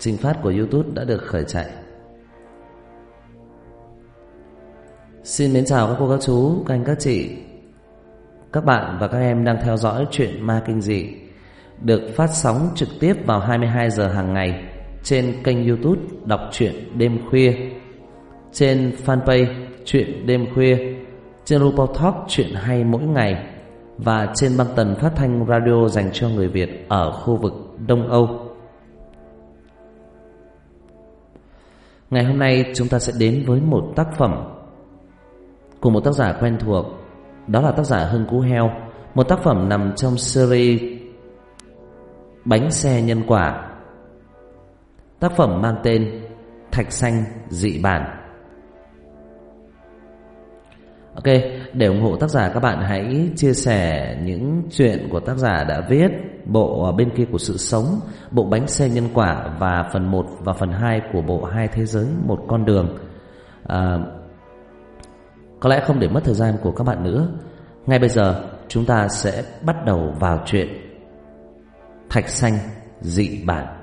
Trình phát của YouTube đã được khởi chạy. Xin mến chào các cô các chú, các anh các chị Các bạn và các em đang theo dõi chuyện ma kinh dị Được phát sóng trực tiếp vào 22 giờ hàng ngày Trên kênh youtube Đọc truyện đêm khuya Trên fanpage Chuyện đêm khuya Trên Rupert Talk Chuyện hay mỗi ngày Và trên băng tần phát thanh radio dành cho người Việt ở khu vực Đông Âu. Ngày hôm nay chúng ta sẽ đến với một tác phẩm của một tác giả quen thuộc, đó là tác giả Hưng Cú Heo, một tác phẩm nằm trong series Bánh xe nhân quả. Tác phẩm mang tên Thạch xanh dị bản. Ok, để ủng hộ tác giả các bạn hãy chia sẻ những chuyện của tác giả đã viết Bộ à, bên kia của sự sống Bộ bánh xe nhân quả Và phần 1 và phần 2 của bộ Hai Thế Giới Một Con Đường. À, Có lẽ không để mất thời gian của các bạn nữa. Ngay bây giờ chúng ta sẽ bắt đầu vào chuyện Thạch xanh dị bản.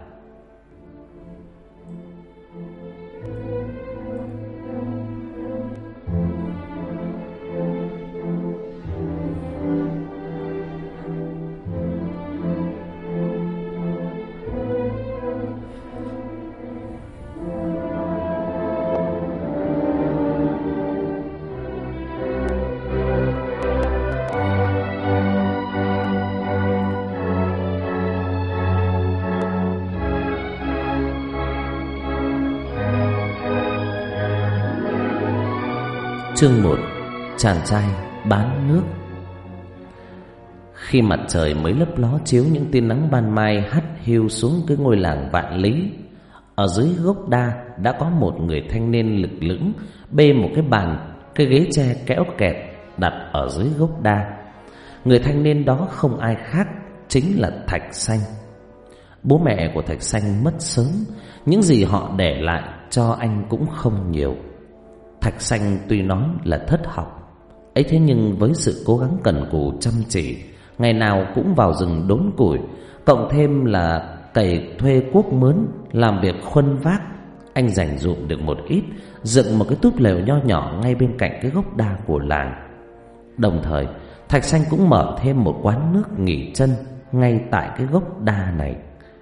Chương 1 Chàng trai bán nước. Khi mặt trời mới lấp ló chiếu những tia nắng ban mai hắt hiu xuống cái ngôi làng vạn lý Ở dưới gốc đa đã có một người thanh niên lực lưỡng Bê một cái bàn, cái ghế tre kéo kẹt đặt ở dưới gốc đa. Người thanh niên đó không ai khác Chính là Thạch Xanh. Bố mẹ của Thạch Xanh mất sớm Những gì họ để lại cho anh cũng không nhiều. Thạch xanh tuy nói là thất học, ấy thế nhưng với sự cố gắng cần cù chăm chỉ, ngày nào cũng vào rừng đốn củi, cộng thêm là cày thuê quốc mướn, làm việc khuân vác, anh dành dụm được một ít, dựng một cái túp lều nho nhỏ ngay bên cạnh cái gốc đa của làng. Đồng thời, thạch xanh cũng mở thêm một quán nước nghỉ chân ngay tại cái gốc đa này,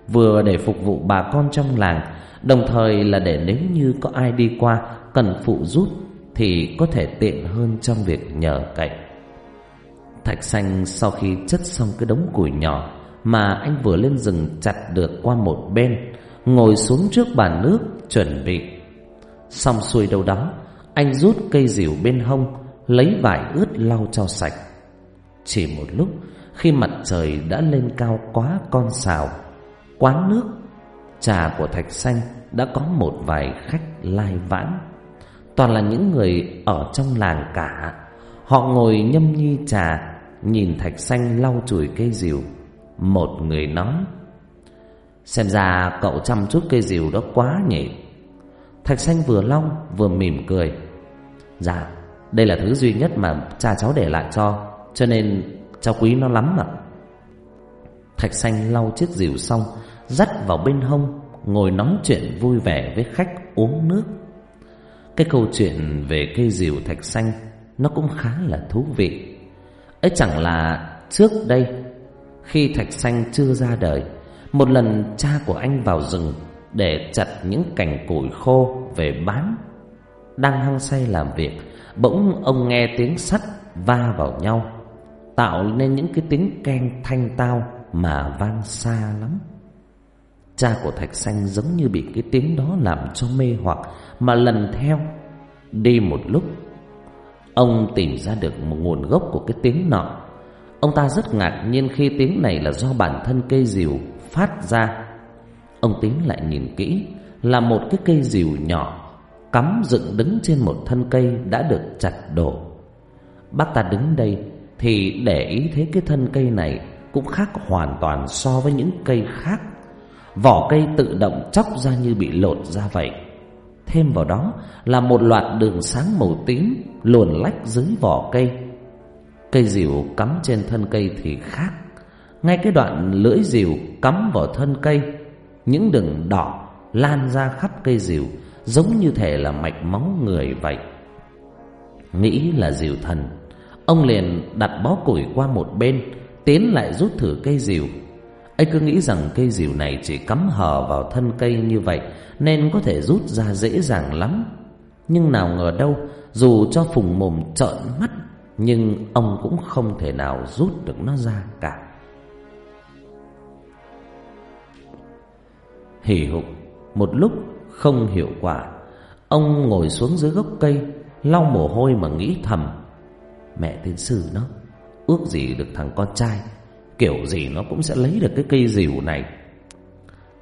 vừa để phục vụ bà con trong làng, đồng thời là để nếu như có ai đi qua cần phụ giúp thì có thể tiện hơn trong việc nhờ cậy. Thạch xanh sau khi chất xong cái đống củi nhỏ mà anh vừa lên rừng chặt được qua một bên, ngồi xuống trước bàn nước chuẩn bị. Xong xuôi đâu đó, anh rút cây rìu bên hông, lấy vải ướt lau cho sạch. Chỉ một lúc, khi mặt trời đã lên cao quá con sào, quán nước, trà của Thạch xanh đã có một vài khách lai vãn toàn là những người ở trong làng cả. Họ ngồi nhâm nhi trà, nhìn thạch xanh lau chùi cây rìu. Một người nói, xem ra cậu chăm chút cây rìu đó quá nhỉ. Thạch xanh vừa long vừa mỉm cười. Dạ, đây là thứ duy nhất mà cha cháu để lại cho, cho nên cháu quý nó lắm ạ. Thạch xanh lau chiếc rìu xong, dắt vào bên hông, ngồi nói chuyện vui vẻ với khách uống nước. Cái câu chuyện về cây diều thạch xanh, Nó cũng khá là thú vị. Ấy chẳng là trước đây, Khi thạch xanh chưa ra đời, Một lần cha của anh vào rừng Để chặt những cành củi khô về bán. Đang hăng say làm việc, Bỗng ông nghe tiếng sắt va vào nhau, Tạo nên những cái tiếng keng thanh tao Mà vang xa lắm. Cha của Thạch Xanh giống như bị cái tiếng đó làm cho mê hoặc, Mà lần theo, Đi một lúc, Ông tìm ra được một nguồn gốc của cái tiếng nọ. Ông ta rất ngạc nhiên khi tiếng này là do bản thân cây rìu phát ra. Ông tiến lại nhìn kỹ, Là một cái cây rìu nhỏ, Cắm dựng đứng trên một thân cây đã được chặt đổ. Bác ta đứng đây Thì để ý thấy cái thân cây này Cũng khác hoàn toàn so với những cây khác. Vỏ cây tự động chóc ra như bị lột ra vậy Thêm vào đó là một loạt đường sáng màu tím luồn lách dưới vỏ cây. Cây rìu cắm trên thân cây thì khác. Ngay cái đoạn lưỡi rìu cắm vào thân cây, những đường đỏ lan ra khắp cây rìu, giống như thể là mạch máu người vậy. Nghĩ là rìu thần, ông liền đặt bó củi qua một bên, tiến lại rút thử cây rìu. Anh cứ nghĩ rằng cây dìu này chỉ cắm hờ vào thân cây như vậy nên có thể rút ra dễ dàng lắm. Nhưng nào ngờ đâu, dù cho phùng mồm trợn mắt, nhưng ông cũng không thể nào rút được nó ra cả. Hỉ hục một lúc không hiệu quả, ông ngồi xuống dưới gốc cây, lau mồ hôi mà nghĩ thầm. Mẹ tiên sư nó, ước gì được thằng con trai, kiểu gì nó cũng sẽ lấy được cái cây dìu này.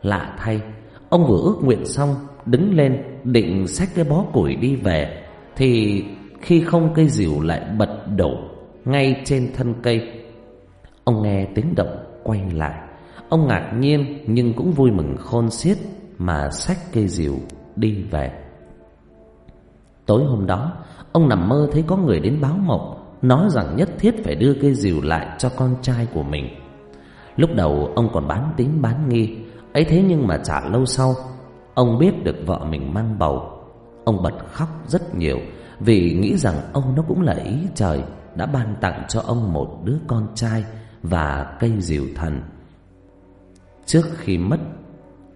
Lạ thay, ông vừa ước nguyện xong, đứng lên định xách cái bó củi đi về, thì khi không cây dìu lại bật đổ ngay trên thân cây. Ông nghe tiếng động quay lại, ông ngạc nhiên nhưng cũng vui mừng khôn xiết mà xách cây dìu đi về. Tối hôm đó, ông nằm mơ thấy có người đến báo mộng, nói rằng nhất thiết phải đưa cây dìu lại cho con trai của mình. Lúc đầu ông còn bán tín bán nghi, ấy thế nhưng mà chả lâu sau, ông biết được vợ mình mang bầu. Ông bật khóc rất nhiều vì nghĩ rằng ông nó cũng là ý trời đã ban tặng cho ông một đứa con trai và cây dìu thần. Trước khi mất,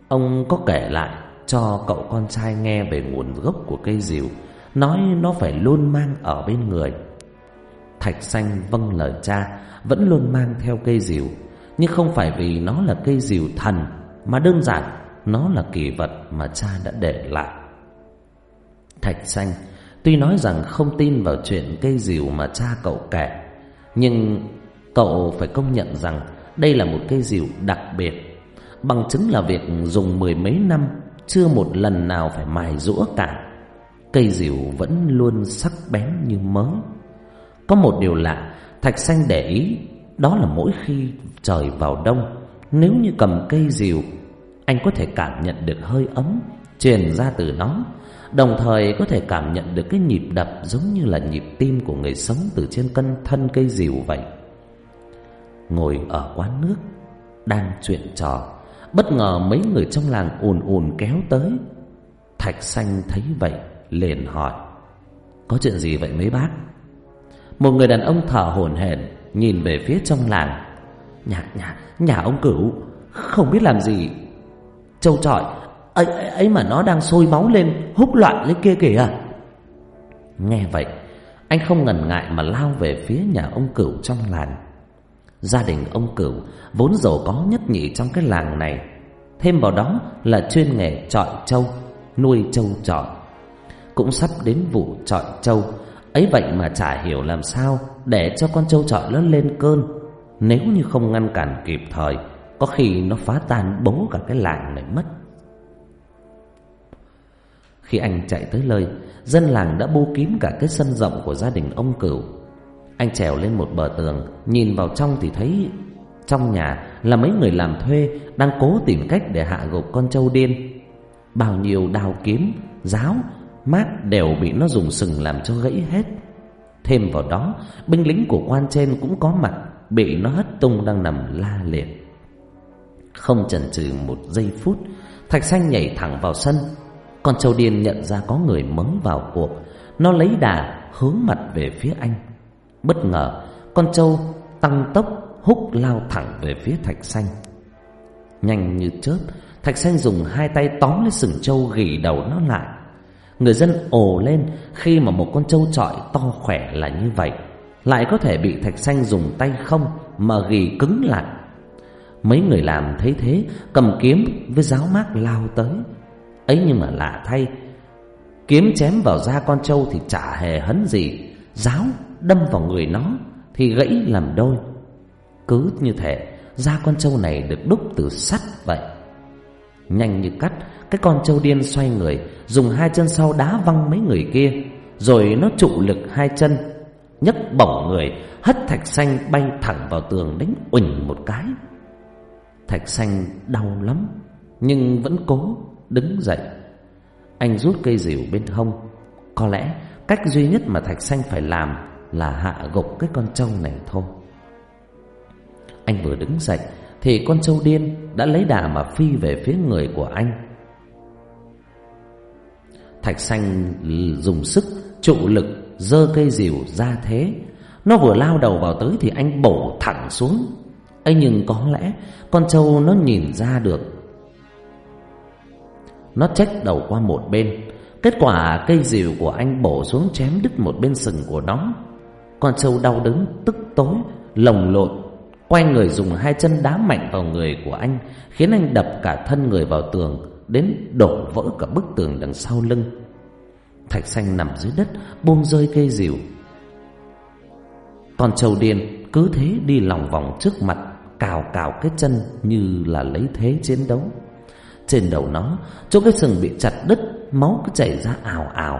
ông có kể lại cho cậu con trai nghe về nguồn gốc của cây dìu, nói nó phải luôn mang ở bên người. Thạch xanh vâng lời cha, vẫn luôn mang theo cây diều, nhưng không phải vì nó là cây diều thần, mà đơn giản nó là kỳ vật mà cha đã để lại. Thạch xanh Tuy nói rằng không tin vào chuyện cây diều mà cha cậu kể Nhưng cậu phải công nhận rằng đây là một cây diều đặc biệt. Bằng chứng là việc dùng mười mấy năm Chưa một lần nào phải mài rũa cả. Cây diều vẫn luôn sắc bén như mới có một điều lạ Thạch xanh để ý Đó là mỗi khi trời vào đông Nếu như cầm cây rìu Anh có thể cảm nhận được hơi ấm Truyền ra từ nó Đồng thời có thể cảm nhận được cái nhịp đập giống như là nhịp tim của người sống từ trên cân thân cây rìu vậy. Ngồi ở quán nước, đang chuyện trò, bất ngờ mấy người trong làng ùn ùn kéo tới. Thạch xanh thấy vậy, liền hỏi, có chuyện gì vậy mấy bác? Một người đàn ông thở hổn hển nhìn về phía trong làng. Nhà, nhà, nhà ông cửu, không biết làm gì. Châu trọi ấy, ấy mà nó đang sôi máu lên húc loạn lên kia kìa nghe vậy anh không ngần ngại mà lao về phía nhà ông cửu trong làng gia đình ông cửu vốn giàu có nhất nhị trong cái làng này thêm vào đó là chuyên nghề trọi trâu nuôi trâu trọi cũng sắp đến vụ trọi trâu ấy vậy mà chả hiểu làm sao để cho con trâu trọi nó lên cơn nếu như không ngăn cản kịp thời có khi nó phá tan bố cả cái làng này mất khi anh chạy tới nơi, dân làng đã bu kín cả cái sân rộng của gia đình ông Cửu. Anh trèo lên một bờ tường, nhìn vào trong thì thấy trong nhà là mấy người làm thuê đang cố tìm cách để hạ gục con trâu điên. Bao nhiêu đào kiếm, giáo, mát đều bị nó dùng sừng làm cho gãy hết. Thêm vào đó, binh lính của quan trên cũng có mặt, bị nó hất tung đang nằm la liệt. Không chần chừ một giây phút, Thạch Xanh nhảy thẳng vào sân, con trâu điên nhận ra có người mấn vào cuộc. Nó lấy đà hướng mặt về phía anh. Bất ngờ Con trâu tăng tốc húc lao thẳng về phía thạch xanh. Nhanh như chớp Thạch xanh dùng hai tay tóm lấy sừng trâu gỉ đầu nó lại. Người dân ồ lên khi mà một con trâu trọi to khỏe là như vậy. Lại có thể bị thạch xanh dùng tay không mà ghi cứng lại. Mấy người làm thấy thế, cầm kiếm với giáo mát lao tới. Ấy nhưng mà lạ thay, kiếm chém vào da con trâu thì chả hề hấn gì. Giáo đâm vào người nó thì gãy làm đôi. Cứ như thể da con trâu này được đúc từ sắt vậy nhanh như cắt. Cái con trâu điên xoay người, dùng hai chân sau đá văng mấy người kia, rồi nó trụ lực hai chân, nhấc bổng người, hất thạch xanh bay thẳng vào tường đánh uỳnh một cái. Thạch xanh đau lắm, nhưng vẫn cố đứng dậy. Anh rút cây rìu bên hông. Có lẽ cách duy nhất mà Thạch Xanh phải làm Là hạ gục cái con trâu này thôi. Anh vừa đứng dậy thì con trâu điên đã lấy đà mà phi về phía người của anh. Thạch xanh dùng sức, trụ lực, giơ cây rìu ra thế. Nó vừa lao đầu vào tới Thì anh bổ thẳng xuống. Ấy nhưng có lẽ con trâu nó nhìn ra được. Nó trách đầu qua một bên. Kết quả cây rìu của anh bổ xuống chém đứt một bên sừng của nó. Con trâu đau đớn, tức tối, Lồng lộn. Quay người dùng hai chân đá mạnh vào người của anh, Khiến anh đập cả thân người vào tường, Đến đổ vỡ cả bức tường đằng sau lưng. Thạch xanh nằm dưới đất, Buông rơi cây rìu. Con trâu điên cứ thế đi lòng vòng trước mặt, Cào cào cái chân như là lấy thế chiến đấu. Trên đầu nó, Chỗ cái sừng bị chặt đứt, Máu cứ chảy ra ào ào.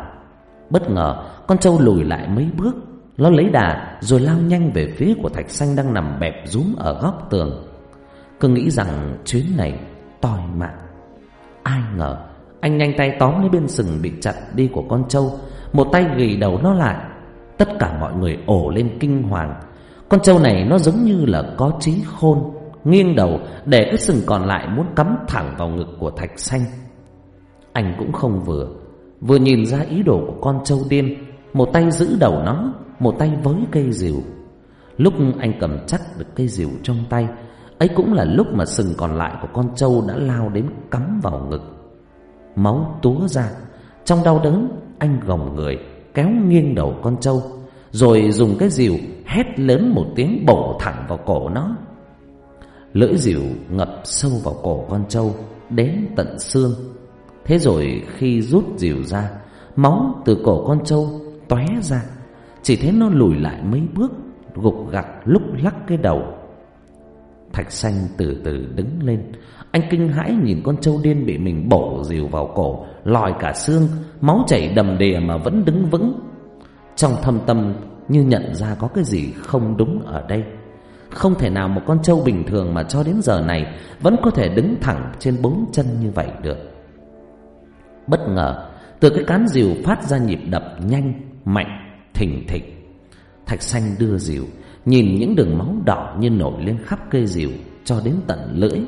Bất ngờ, con trâu lùi lại mấy bước nó lấy đà rồi lao nhanh về phía của thạch xanh đang nằm bẹp rúm ở góc tường. Cứ nghĩ rằng chuyến này toi mạng. Ai ngờ, anh nhanh tay tóm lấy bên sừng bị chặt đi của con trâu. Một tay ghi đầu nó lại. Tất cả mọi người ổ lên kinh hoàng. Con trâu này nó giống như là có trí khôn, Nghiêng đầu để cái sừng còn lại muốn cắm thẳng vào ngực của thạch xanh. Anh cũng không vừa. Vừa nhìn ra ý đồ của con trâu điên, Một tay giữ đầu nó một tay với cây rìu. Lúc anh cầm chắc được cây rìu trong tay, Ấy cũng là lúc mà sừng còn lại của con trâu đã lao đến cắm vào ngực. Máu túa ra, Trong đau đớn, anh gồng người, Kéo nghiêng đầu con trâu, Rồi dùng cái rìu hét lớn một tiếng bổ thẳng vào cổ nó. Lưỡi rìu ngập sâu vào cổ con trâu, Đến tận xương. Thế rồi khi rút rìu ra, Máu từ cổ con trâu tóe ra. Chỉ thấy nó lùi lại mấy bước, Gục gặt lúc lắc cái đầu. Thạch xanh từ từ đứng lên. Anh kinh hãi nhìn con trâu điên bị mình bổ rìu vào cổ, Lòi cả xương, Máu chảy đầm đìa mà vẫn đứng vững. Trong thâm tâm như nhận ra có cái gì không đúng ở đây. Không thể nào một con trâu bình thường mà cho đến giờ này Vẫn có thể đứng thẳng trên bốn chân như vậy được. Bất ngờ, Từ cái cán rìu phát ra nhịp đập nhanh, Mạnh thình thịch. Thạch xanh đưa rìu Nhìn những đường máu đỏ như nổi lên khắp cây rìu Cho đến tận lưỡi.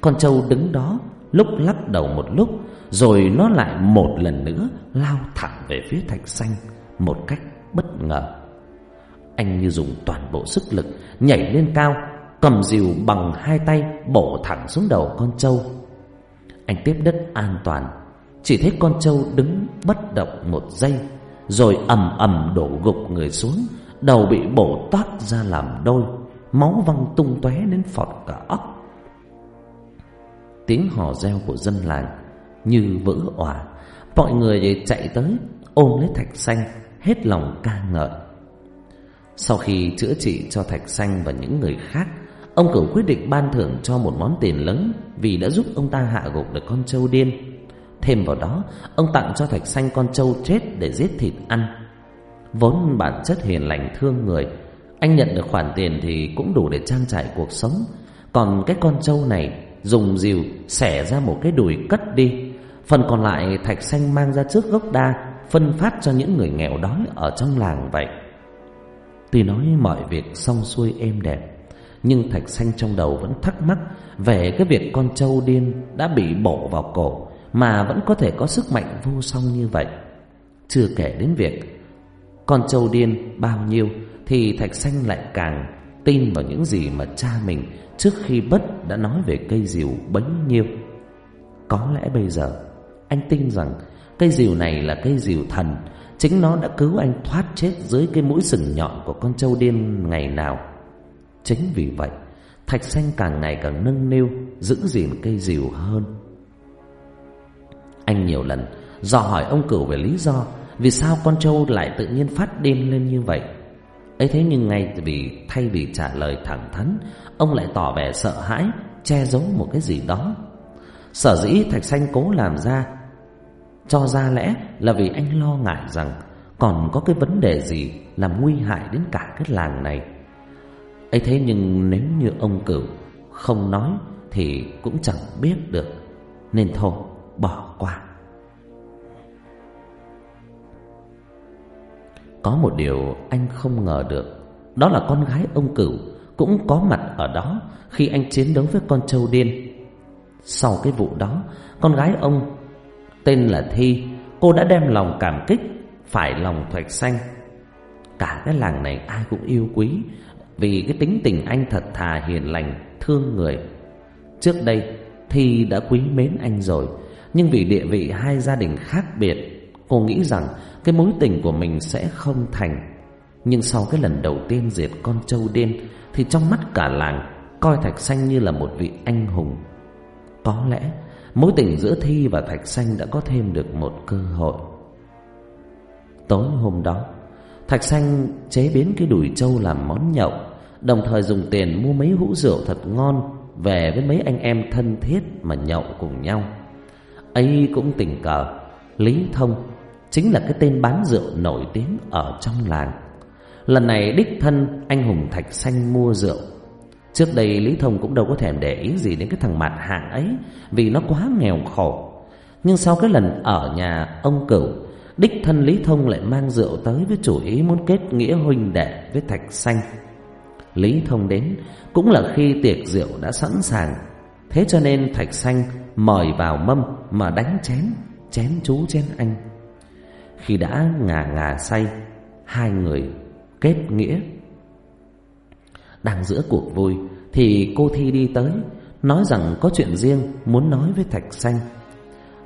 Con trâu đứng đó Lúc lắc đầu một lúc, Rồi nó lại một lần nữa Lao thẳng về phía thạch xanh Một cách bất ngờ. Anh như dùng toàn bộ sức lực Nhảy lên cao, Cầm rìu bằng hai tay Bổ thẳng xuống đầu con trâu. Anh tiếp đất an toàn, Chỉ thấy con trâu đứng bất động một giây rồi ầm ầm đổ gục người xuống, Đầu bị bổ toát ra làm đôi, Máu văng tung tóe đến phọt cả óc. Tiếng hò reo của dân làng Như vỡ òa, Mọi người chạy tới Ôm lấy thạch xanh, Hết lòng ca ngợi. Sau khi chữa trị cho thạch xanh và những người khác, Ông cửu quyết định ban thưởng cho một món tiền lớn Vì đã giúp ông ta hạ gục được con trâu điên. Thêm vào đó, Ông tặng cho thạch xanh con trâu chết để giết thịt ăn. Vốn bản chất hiền lành thương người, Anh nhận được khoản tiền thì cũng đủ để trang trải cuộc sống. Còn cái con trâu này, Dùng dìu, xẻ ra một cái đùi cất đi. Phần còn lại Thạch Xanh mang ra trước gốc đa, Phân phát cho những người nghèo đói ở trong làng vậy. Tuy nói mọi việc xong xuôi êm đẹp, Nhưng Thạch Xanh trong đầu vẫn thắc mắc Về cái việc con trâu điên đã bị bổ vào cổ. Mà vẫn có thể có sức mạnh vô song như vậy. Chưa kể đến việc, con trâu điên bao nhiêu Thì Thạch Xanh lại càng tin vào những gì mà cha mình Trước khi bất đã nói về cây diều bấy nhiêu. Có lẽ bây giờ, Anh tin rằng Cây diều này là cây diều thần, Chính nó đã cứu anh thoát chết Dưới cái mũi sừng nhọn của con trâu điên ngày nào. Chính vì vậy, Thạch xanh càng ngày càng nâng niu, Giữ gìn cây diều hơn. Anh nhiều lần dò hỏi ông cửu về lý do, vì sao con trâu lại tự nhiên phát điên lên như vậy. Ấy thế nhưng ngay vì thay vì trả lời thẳng thắn, ông lại tỏ vẻ sợ hãi, che giấu một cái gì đó. Sở dĩ thạch xanh cố làm ra, cho ra lẽ là vì anh lo ngại rằng còn có cái vấn đề gì làm nguy hại đến cả cái làng này. Ấy thế nhưng nếu như ông cửu không nói thì cũng chẳng biết được, nên thôi, bỏ qua. Có một điều anh không ngờ được, Đó là con gái ông Cửu Cũng có mặt ở đó Khi anh chiến đấu với con trâu điên. Sau cái vụ đó, Con gái ông Tên là Thi, Cô đã đem lòng cảm kích, Phải lòng thoạch Xanh. Cả cái làng này ai cũng yêu quý, Vì cái tính tình anh thật thà hiền lành, Thương người. Trước đây, Thi đã quý mến anh rồi nhưng vì địa vị hai gia đình khác biệt, Cô nghĩ rằng Cái mối tình của mình sẽ không thành. Nhưng sau cái lần đầu tiên diệt con trâu đen Thì trong mắt cả làng Coi Thạch Xanh như là một vị anh hùng. Có lẽ Mối tình giữa Thi và Thạch Xanh đã có thêm được một cơ hội. Tối hôm đó, Thạch Xanh chế biến cái đùi trâu làm món nhậu, Đồng thời dùng tiền mua mấy hũ rượu thật ngon Về với mấy anh em thân thiết mà nhậu cùng nhau ấy cũng tình cờ. Lý Thông Chính là cái tên bán rượu nổi tiếng ở trong làng. Lần này đích thân anh hùng Thạch Xanh mua rượu. Trước đây Lý Thông cũng đâu có thèm để ý gì đến cái thằng mặt hạng ấy, Vì nó quá nghèo khổ. Nhưng sau cái lần ở nhà ông Cửu, Đích thân Lý Thông lại mang rượu tới với chủ ý muốn kết nghĩa huynh đệ với Thạch Xanh. Lý Thông đến, cũng là khi tiệc rượu đã sẵn sàng. Thế cho nên Thạch Xanh mời vào mâm mà đánh chén Chén chú, chén anh. Khi đã ngà ngà say, Hai người kết nghĩa. Đang giữa cuộc vui Thì cô Thi đi tới, Nói rằng có chuyện riêng Muốn nói với Thạch Xanh.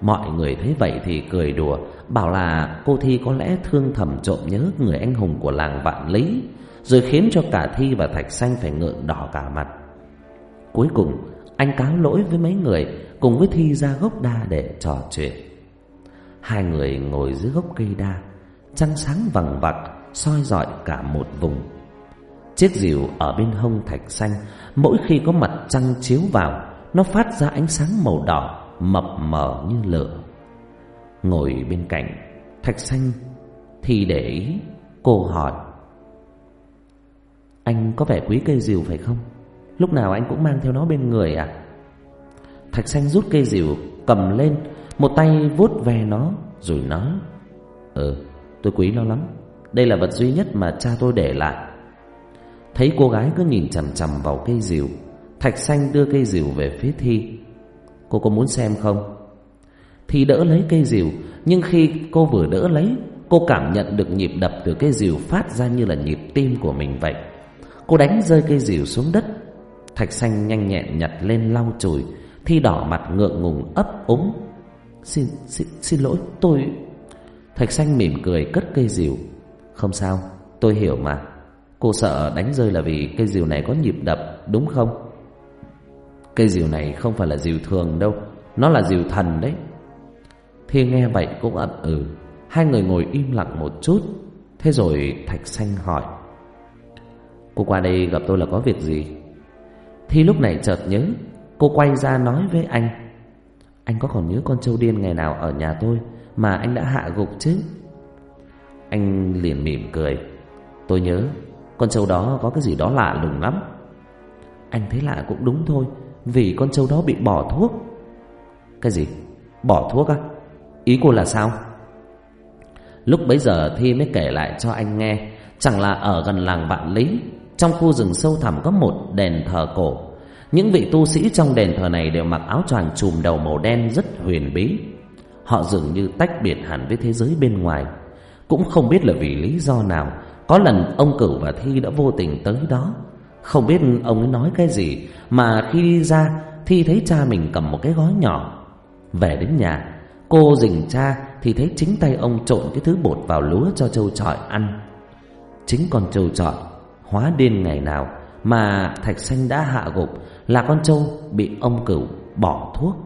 Mọi người thấy vậy thì cười đùa, Bảo là cô Thi có lẽ thương thầm trộm nhớ Người anh hùng của làng Vạn Lý, Rồi khiến cho cả Thi và Thạch Xanh Phải ngượng đỏ cả mặt. Cuối cùng anh cáo lỗi với mấy người, Cùng với Thi ra gốc đa để trò chuyện. Hai người ngồi dưới gốc cây đa, Trăng sáng vằng vặc, soi rọi cả một vùng. Chiếc rìu ở bên hông thạch xanh, Mỗi khi có mặt trăng chiếu vào, Nó phát ra ánh sáng màu đỏ, Mập mờ như lửa. Ngồi bên cạnh Thạch xanh, Thì để ý, Cô hỏi, Anh có vẻ quý cây rìu phải không? Lúc nào anh cũng mang theo nó bên người à? Thạch xanh rút cây dìu Cầm lên, Một tay vuốt về nó, Rồi nói Ừ tôi quý nó lắm. Đây là vật duy nhất mà cha tôi để lại. Thấy cô gái cứ nhìn chằm chằm vào cây dìu Thạch xanh đưa cây dìu về phía Thi. Cô có muốn xem không? Thi đỡ lấy cây dìu Nhưng khi cô vừa đỡ lấy, Cô cảm nhận được nhịp đập từ cây dìu phát ra như là nhịp tim của mình vậy. Cô đánh rơi cây dìu xuống đất Thạch xanh nhanh nhẹn nhặt lên lau chùi Thi đỏ mặt ngượng ngùng ấp úng. Xin, xin, xin lỗi tôi Thạch xanh mỉm cười cất cây rìu. Không sao tôi hiểu mà. Cô sợ đánh rơi là vì cây diều này có nhịp đập đúng không? Cây diều này không phải là diều thường đâu Nó là diều thần đấy. Thi nghe vậy cũng ậm ừ. Hai người ngồi im lặng một chút. Thế rồi Thạch Xanh hỏi Cô qua đây gặp tôi là có việc gì? Thi lúc này chợt nhớ, Cô quay ra nói với anh Anh có còn nhớ con trâu điên ngày nào ở nhà tôi Mà anh đã hạ gục chứ Anh liền mỉm cười Tôi nhớ, con trâu đó có cái gì đó lạ lùng lắm Anh thấy lạ cũng đúng thôi, Vì con trâu đó bị bỏ thuốc Cái gì? Bỏ thuốc á? Ý cô là sao? Lúc bấy giờ Thi mới kể lại cho anh nghe, Chẳng là ở gần làng Vạn Lý trong khu rừng sâu thẳm có một đền thờ cổ. Những vị tu sĩ trong đền thờ này Đều mặc áo choàng trùm đầu màu đen rất huyền bí. Họ dường như tách biệt hẳn với thế giới bên ngoài. Cũng không biết là vì lý do nào, có lần ông Cửu và Thi đã vô tình tới đó. Không biết ông ấy nói cái gì, Mà khi đi ra, Thi thấy cha mình cầm một cái gói nhỏ. Về đến nhà, Cô dình cha, thì thấy chính tay ông trộn cái thứ bột vào lúa cho trâu trọi ăn. Chính con trâu trọi Hóa điên ngày nào Mà Thạch Xanh đã hạ gục, Là con trâu bị ông Cửu bỏ thuốc.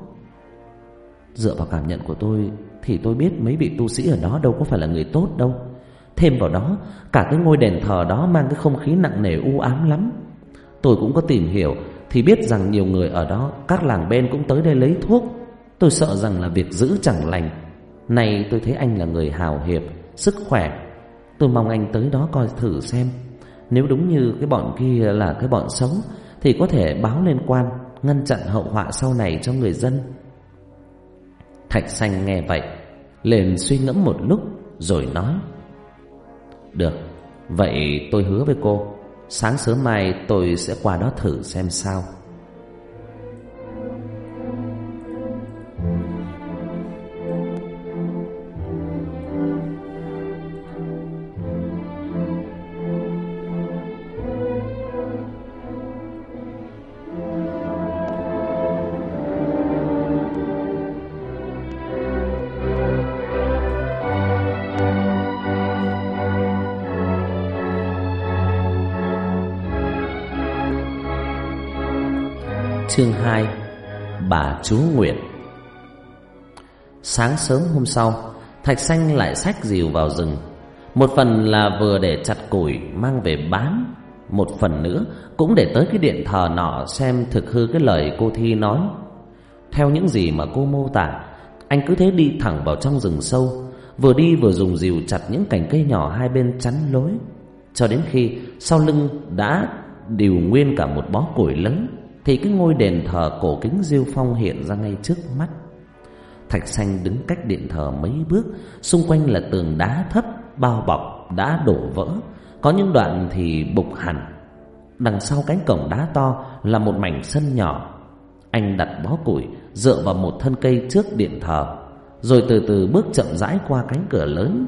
Dựa vào cảm nhận của tôi Thì tôi biết mấy vị tu sĩ ở đó đâu có phải là người tốt đâu. Thêm vào đó, Cả cái ngôi đền thờ đó mang cái không khí nặng nề u ám lắm. Tôi cũng có tìm hiểu Thì biết rằng nhiều người ở đó, Các làng bên cũng tới đây lấy thuốc. Tôi sợ rằng là việc giữ chẳng lành. Này tôi thấy anh là người hào hiệp, Sức khỏe. Tôi mong anh tới đó coi thử xem. Nếu đúng như cái bọn kia là cái bọn xấu Thì có thể báo lên quan Ngăn chặn hậu họa sau này cho người dân. Thạch xanh nghe vậy liền suy ngẫm một lúc Rồi nói được, vậy tôi hứa với cô Sáng sớm mai tôi sẽ qua đó thử xem sao. Chương 2 Bà chú Nguyện. Sáng sớm hôm sau, Thạch Xanh lại xách dìu vào rừng. Một phần là vừa để chặt củi Mang về bán, Một phần nữa cũng để tới cái điện thờ nọ Xem thực hư cái lời cô Thi nói. Theo những gì mà cô mô tả, Anh cứ thế đi thẳng vào trong rừng sâu, Vừa đi vừa dùng dìu chặt những cành cây nhỏ hai bên chắn lối, Cho đến khi sau lưng đã điều nguyên cả một bó củi lớn thì cái ngôi đền thờ cổ kính Diêu Phong hiện ra ngay trước mắt. Thạch xanh đứng cách điện thờ mấy bước, xung quanh là tường đá thấp bao bọc đã đổ vỡ, có những đoạn thì bục hẳn. Đằng sau cánh cổng đá to là một mảnh sân nhỏ. Anh đặt bó củi dựa vào một thân cây trước điện thờ, rồi từ từ bước chậm rãi qua cánh cửa lớn.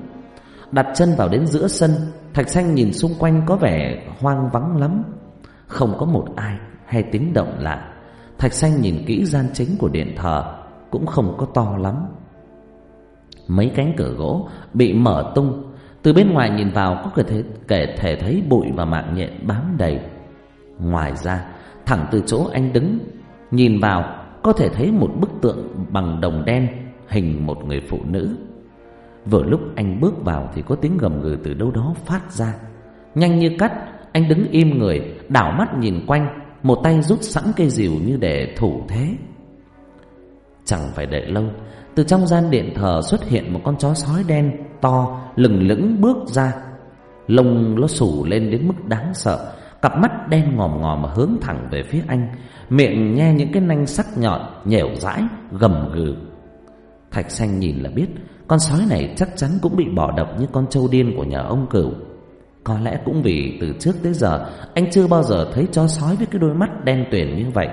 Đặt chân vào đến giữa sân, Thạch xanh nhìn xung quanh có vẻ hoang vắng lắm, không có một ai hay tiếng động lạ. Thạch xanh nhìn kỹ gian chính của điện thờ cũng không có to lắm. Mấy cánh cửa gỗ bị mở tung, từ bên ngoài nhìn vào có thể kể thể thấy bụi và mạng nhện bám đầy. Ngoài ra, thẳng từ chỗ anh đứng, nhìn vào có thể thấy một bức tượng bằng đồng đen hình một người phụ nữ. Vừa lúc anh bước vào thì có tiếng gầm gừ từ đâu đó phát ra. Nhanh như cắt, anh đứng im người, đảo mắt nhìn quanh một tay rút sẵn cây rìu như để thủ thế. Chẳng phải đợi lâu, Từ trong gian điện thờ xuất hiện một con chó sói đen To, lừng lững bước ra. Lông nó sủ lên đến mức đáng sợ, Cặp mắt đen ngòm ngòm mà hướng thẳng về phía anh, Miệng nghe những cái nanh sắc nhọn, Nhẻo dãi gầm gừ. Thạch xanh nhìn là biết, Con sói này chắc chắn cũng bị bỏ độc Như con trâu điên của nhà ông cửu có lẽ cũng vì từ trước tới giờ, Anh chưa bao giờ thấy chó sói với cái đôi mắt đen tuyền như vậy.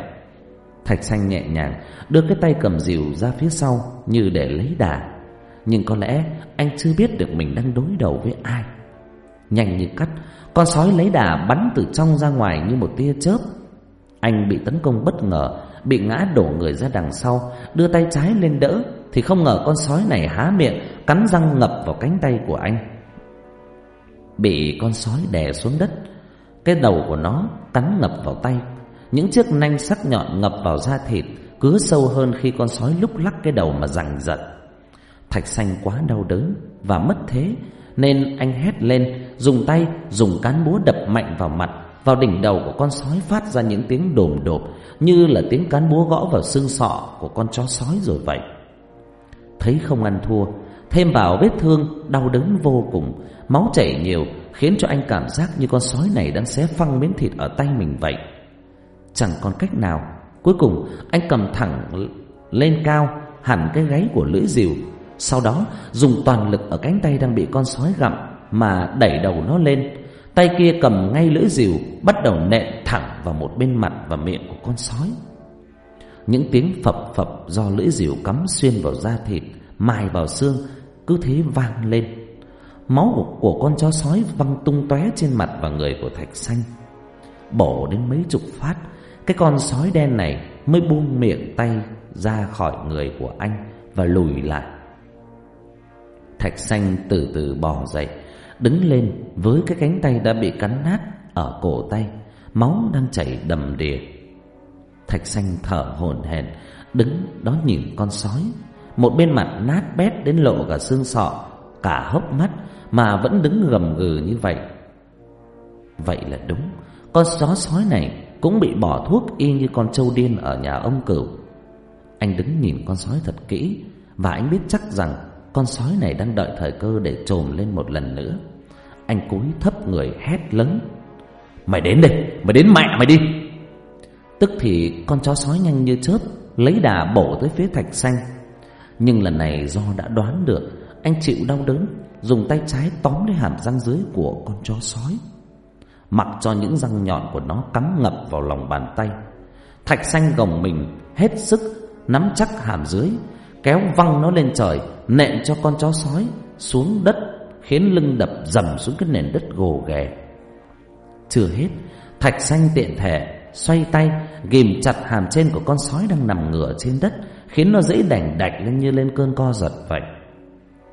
Thạch xanh nhẹ nhàng, Đưa cái tay cầm dìu ra phía sau Như để lấy đà. Nhưng có lẽ anh chưa biết được mình đang đối đầu với ai. Nhanh như cắt, Con sói lấy đà bắn từ trong ra ngoài như một tia chớp. Anh bị tấn công bất ngờ, Bị ngã đổ người ra đằng sau, Đưa tay trái lên đỡ Thì không ngờ con sói này há miệng, Cắn răng ngập vào cánh tay của anh. Bị con sói đè xuống đất. Cái đầu của nó cắn ngập vào tay. Những chiếc nanh sắc nhọn ngập vào da thịt Cứa sâu hơn khi con sói lúc lắc cái đầu mà giằng giật Thạch xanh quá đau đớn Và mất thế, Nên anh hét lên, Dùng tay dùng cán búa đập mạnh vào mặt, Vào đỉnh đầu của con sói phát ra những tiếng đồm đột Như là tiếng cán búa gõ vào xương sọ Của con chó sói rồi vậy. Thấy không ăn thua, Thêm vào vết thương đau đớn vô cùng Máu chảy nhiều, Khiến cho anh cảm giác như con sói này đang xé phăng miếng thịt ở tay mình vậy. Chẳng còn cách nào. Cuối cùng, anh cầm thẳng lên cao, Hẳn cái gáy của lưỡi rìu. Sau đó, dùng toàn lực ở cánh tay đang bị con sói gặm Mà đẩy đầu nó lên. Tay kia cầm ngay lưỡi rìu, Bắt đầu nện thẳng vào một bên mặt và miệng của con sói. Những tiếng phập phập do lưỡi rìu cắm xuyên vào da thịt, Mài vào xương, cứ thế vang lên máu của con chó sói văng tung tóe trên mặt và người của thạch xanh. Bổ đến mấy chục phát, cái con sói đen này mới buông miệng tay ra khỏi người của anh và lùi lại. Thạch xanh từ từ bò dậy, đứng lên với cái cánh tay đã bị cắn nát ở cổ tay, máu đang chảy đầm đìa. Thạch xanh thở hổn hển, đứng đó nhìn con sói. Một bên mặt nát bét đến lộ cả xương sọ, Cả hốc mắt mà vẫn đứng gầm gừ như vậy. Vậy là đúng, Con chó sói này cũng bị bỏ thuốc y như con trâu điên ở nhà ông cửu Anh đứng nhìn con sói thật kỹ, Và anh biết chắc rằng Con sói này đang đợi thời cơ để trồm lên một lần nữa. Anh cúi thấp người hét lớn, Mày đến đây, Mày đến mẹ mày đi! Tức thì con chó sói nhanh như chớp Lấy đà bổ tới phía thạch xanh. Nhưng lần này do đã đoán được anh chịu đau đớn, Dùng tay trái tóm lấy hàm răng dưới của con chó sói. Mặc cho những răng nhọn của nó cắm ngập vào lòng bàn tay. Thạch xanh gồng mình, Hết sức Nắm chắc hàm dưới, Kéo văng nó lên trời, Nện cho con chó sói xuống đất, Khiến lưng đập dầm xuống cái nền đất gồ ghề. Chưa hết, Thạch xanh tiện thể Xoay tay ghim chặt hàm trên của con sói đang nằm ngửa trên đất, khiến nó dễ đành đạch lên như lên cơn co giật vậy.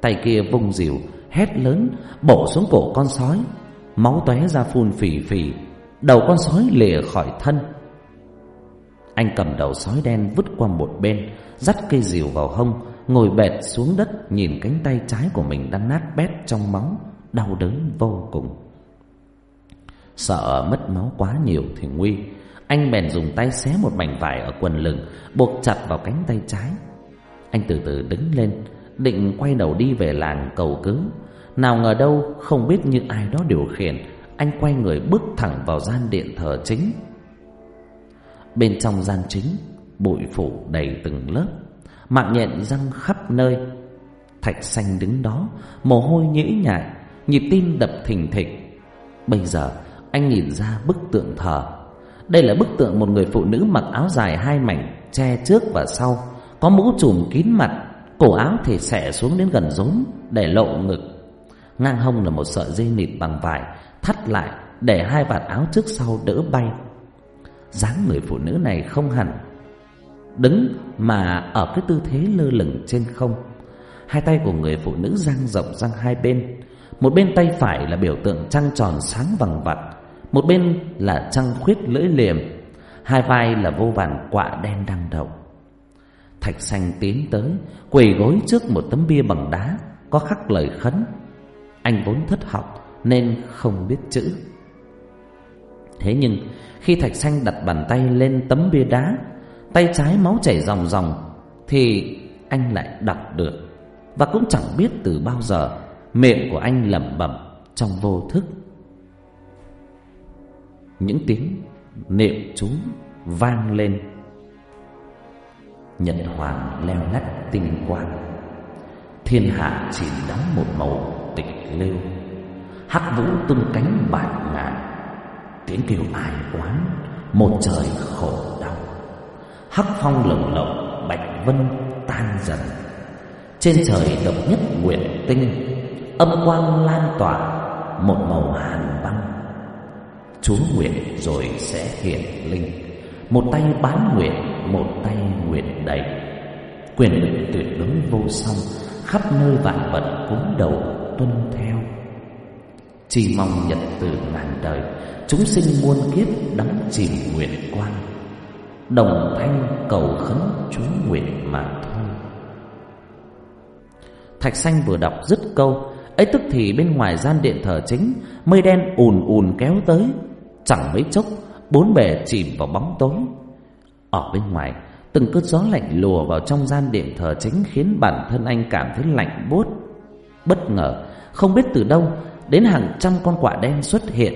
Tay kia vung dìu, hét lớn, bổ xuống cổ con sói, máu tóe ra phun phì phì, đầu con sói lìa khỏi thân. Anh cầm đầu sói đen vứt qua một bên Dắt cây dìu vào hông Ngồi bệt xuống đất Nhìn cánh tay trái của mình đang nát bét trong máu Đau đớn vô cùng. Sợ mất máu quá nhiều thì nguy Anh bèn dùng tay xé một mảnh vải ở quần lưng Buộc chặt vào cánh tay trái. Anh từ từ đứng lên Định quay đầu đi về làng cầu cứu Nào ngờ đâu, không biết như ai đó điều khiển, Anh quay người bước thẳng vào gian điện thờ chính. Bên trong gian chính, Bụi phủ đầy từng lớp, Mạng nhện răng khắp nơi. Thạch xanh đứng đó, Mồ hôi nhễ nhại, Nhịp tim đập thình thịch. Bây giờ, anh nhìn ra bức tượng thờ. Đây là bức tượng một người phụ nữ mặc áo dài hai mảnh, Che trước và sau, Có mũ trùm kín mặt Cổ áo thì xẻ xuống đến gần rốn Để lộ ngực Ngang hông là một sợi dây nịt bằng vải Thắt lại để hai vạt áo trước sau đỡ bay dáng người phụ nữ này không hẳn đứng mà ở cái tư thế lơ lửng trên không. Hai tay của người phụ nữ dang rộng sang hai bên. Một bên tay phải là biểu tượng trăng tròn sáng vằng vặt, một bên là trăng khuyết lưỡi liềm, hai vai là vô vàn quạ đen đang đậu. Thạch xanh tiến tới, quỳ gối trước một tấm bia bằng đá có khắc lời khấn. Anh vốn thất học nên không biết chữ. Thế nhưng khi Thạch Xanh đặt bàn tay lên tấm bia đá Tay trái máu chảy ròng ròng Thì anh lại đọc được Và cũng chẳng biết từ bao giờ Miệng của anh lẩm bẩm trong vô thức Những tiếng niệm chú vang lên Nhật hoàng leo lách tinh quang. Thiên hạ chỉ đắm một màu tịch lưu. Hắc vũ tung cánh bạt ngàn. Tiếng kêu ai oán, một trời khổ đau. Hắc phong lồng lộng, bạch vân tan dần. Trên trời độc nhất nguyện tinh, âm quang lan tỏa, một màu hàn băng. Chúa nguyện rồi sẽ hiện linh, một tay bán nguyện một tay nguyện đầy quyền lực tuyệt đối vô song, khắp nơi vạn vật cúng đầu tuân theo. Chỉ mong nhật từ ngàn đời, Chúng sinh muôn kiếp đắm chìm nguyện quan Đồng thanh cầu khấn chú nguyện mà thôi. Thạch xanh vừa đọc dứt câu, ấy tức thì bên ngoài gian điện thờ chính, Mây đen ùn ùn kéo tới. Chẳng mấy chốc, Bốn bề chìm vào bóng tối. Ở bên ngoài. Từng cơn gió lạnh lùa vào trong gian điện thờ chính Khiến bản thân anh cảm thấy lạnh buốt. Bất ngờ, Không biết từ đâu, Đến hàng trăm con quả đen xuất hiện.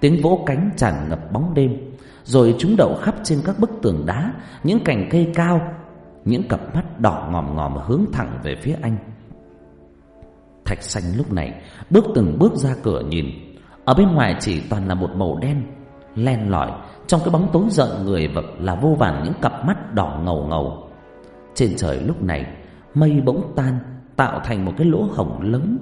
Tiếng vỗ cánh tràn ngập bóng đêm, Rồi chúng đậu khắp trên các bức tường đá, Những cành cây cao, Những cặp mắt đỏ ngòm ngòm hướng thẳng về phía anh. Thạch xanh lúc này Bước từng bước ra cửa nhìn. Ở bên ngoài chỉ toàn là một màu đen, Len lỏi trong cái bóng tối giận người vật là vô vàn những cặp mắt đỏ ngầu ngầu. Trên trời lúc này, Mây bỗng tan, Tạo thành một cái lỗ hổng lớn.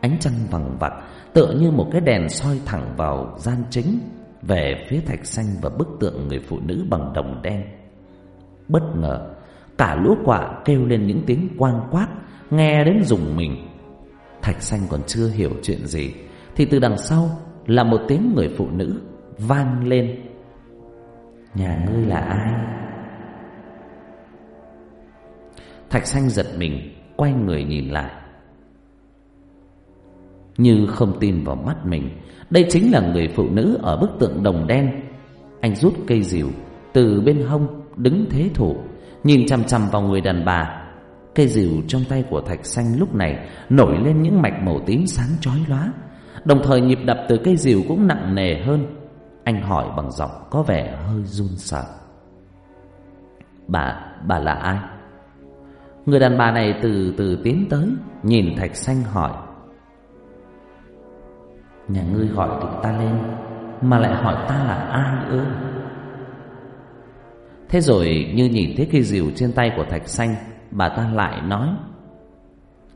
Ánh trăng vằng vặc, Tựa như một cái đèn soi thẳng vào gian chính, Về phía thạch xanh và bức tượng người phụ nữ bằng đồng đen. Bất ngờ, Cả lũ quạ kêu lên những tiếng quang quát, Nghe đến rùng mình. Thạch xanh còn chưa hiểu chuyện gì, Thì từ đằng sau Là một tiếng người phụ nữ vang lên. Nhà ngươi là ai? Thạch xanh giật mình, Quay người nhìn lại. Như không tin vào mắt mình, Đây chính là người phụ nữ ở bức tượng đồng đen. Anh rút cây rìu, Từ bên hông đứng thế thủ, Nhìn chăm chăm vào người đàn bà. Cây rìu trong tay của Thạch Xanh lúc này Nổi lên những mạch màu tím sáng chói lóa, Đồng thời nhịp đập từ cây rìu cũng nặng nề hơn. Anh hỏi bằng giọng có vẻ hơi run sợ. Bà, bà là ai? Người đàn bà này từ từ tiến tới Nhìn Thạch Xanh hỏi. Nhà ngươi gọi được ta lên Mà lại hỏi ta là ai ư? Thế rồi như nhìn thấy cây rìu trên tay của Thạch Xanh Bà ta lại nói.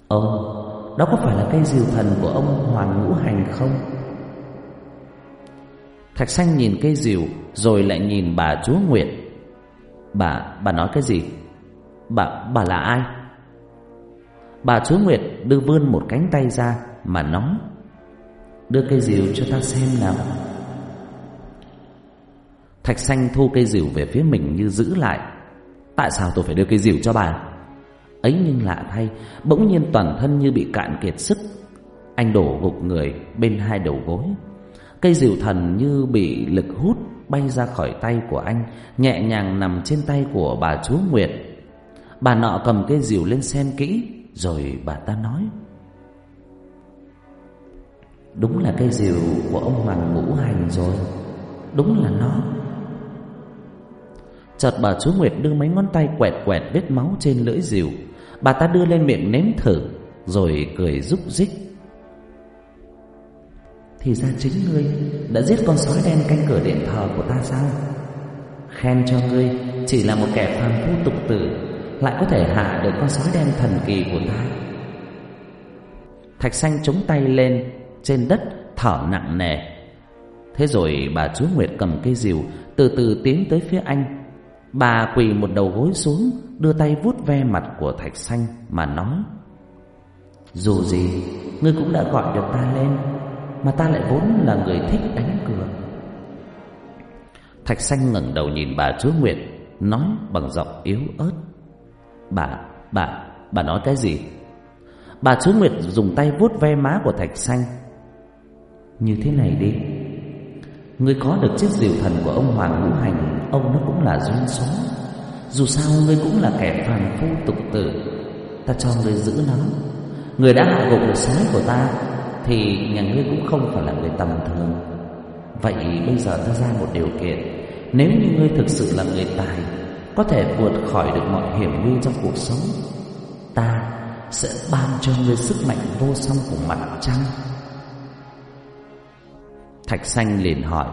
Ồ, Đó có phải là cây rìu thần của ông Hoàng Ngũ Hành không? Thạch Xanh nhìn cây dìu Rồi lại nhìn bà chúa Nguyệt. Bà, bà nói cái gì? Bà, bà là ai? Bà chúa Nguyệt đưa vươn một cánh tay ra Mà nóng Đưa cây dìu cho ta xem nào. Thạch xanh thu cây dìu về phía mình như giữ lại. Tại sao tôi phải đưa cây dìu cho bà? Ấy nhưng lạ thay Bỗng nhiên toàn thân như bị cạn kiệt sức. Anh đổ gục người bên hai đầu gối. Cây diều thần như bị lực hút Bay ra khỏi tay của anh, Nhẹ nhàng nằm trên tay của bà chúa Nguyệt. Bà nọ cầm cây diều lên xem kỹ, Rồi bà ta nói, Đúng là cây diều của ông Hoàng Ngũ Hành rồi, Đúng là nó. Chợt bà chú Nguyệt đưa mấy ngón tay quẹt quẹt vết máu trên lưỡi diều Bà ta đưa lên miệng nếm thử, Rồi cười rúc rích. Thì ra chính ngươi Đã giết con sói đen canh cửa điện thờ của ta sao? Khen cho ngươi, Chỉ là một kẻ phàm phu tục tử, Lại có thể hạ được con sói đen thần kỳ của ta. Thạch xanh chống tay lên, Trên đất thở nặng nề. Thế rồi bà chúa Nguyệt cầm cây rìu, Từ từ tiến tới phía anh. Bà quỳ một đầu gối xuống, Đưa tay vuốt ve mặt của thạch xanh Mà nói, Dù gì, Ngươi cũng đã gọi được ta lên. Mà ta lại vốn là người thích đánh cược Thạch xanh ngẩng đầu nhìn bà chúa Nguyệt Nói bằng giọng yếu ớt Bà, bà, bà nói cái gì? Bà chúa Nguyệt dùng tay vuốt ve má của thạch xanh. Như thế này đi Ngươi có được chiếc diều thần của ông Hoàng Ngũ Hành Ông nó cũng là duyên số. Dù sao ngươi cũng là kẻ phàm phu tục tử Ta cho ngươi giữ nó. Người đã hạ gục được sái của ta thì nhà ngươi cũng không phải là người tầm thường. Vậy bây giờ ta ra một điều kiện. Nếu như ngươi thực sự là người tài, Có thể vượt khỏi được mọi hiểm nguy trong cuộc sống, Ta sẽ ban cho ngươi sức mạnh vô song của mặt trăng. Thạch xanh liền hỏi,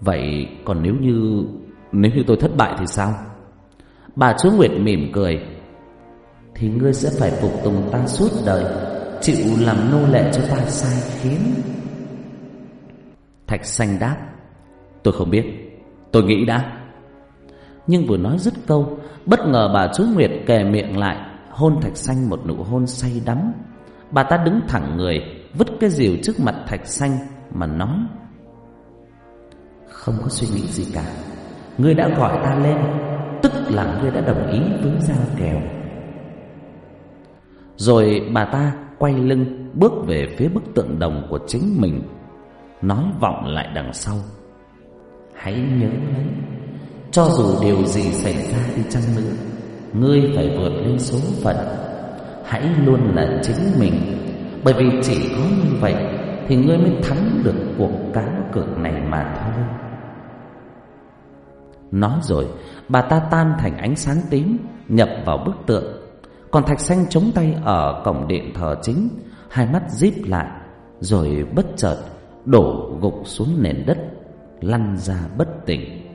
Vậy còn nếu như Nếu như tôi thất bại thì sao? Bà chúa Nguyệt mỉm cười, Thì ngươi sẽ phải phục tùng ta suốt đời. Chịu làm nô lệ cho ta sai khiến. Thạch xanh đáp, Tôi không biết, Tôi nghĩ đã. Nhưng vừa nói dứt câu, Bất ngờ bà chú Nguyệt kề miệng lại, Hôn thạch xanh một nụ hôn say đắm. Bà ta đứng thẳng người, Vứt cái rìu trước mặt thạch xanh mà nói, Không có suy nghĩ gì cả. Ngươi đã gọi ta lên, Tức là ngươi đã đồng ý với giao kèo. Rồi bà ta quay lưng, Bước về phía bức tượng đồng của chính mình. Nói vọng lại đằng sau. Hãy nhớ lấy, Cho dù điều gì xảy ra đi chăng nữa, Ngươi phải vượt lên số phận. Hãy luôn là chính mình. Bởi vì chỉ có như vậy thì ngươi mới thắng được cuộc cá cược này mà thôi. Nói rồi, Bà ta tan thành ánh sáng tím, Nhập vào bức tượng. Còn thạch xanh chống tay ở cổng điện thờ chính, Hai mắt díp lại, Rồi bất chợt Đổ gục xuống nền đất, Lăn ra bất tỉnh.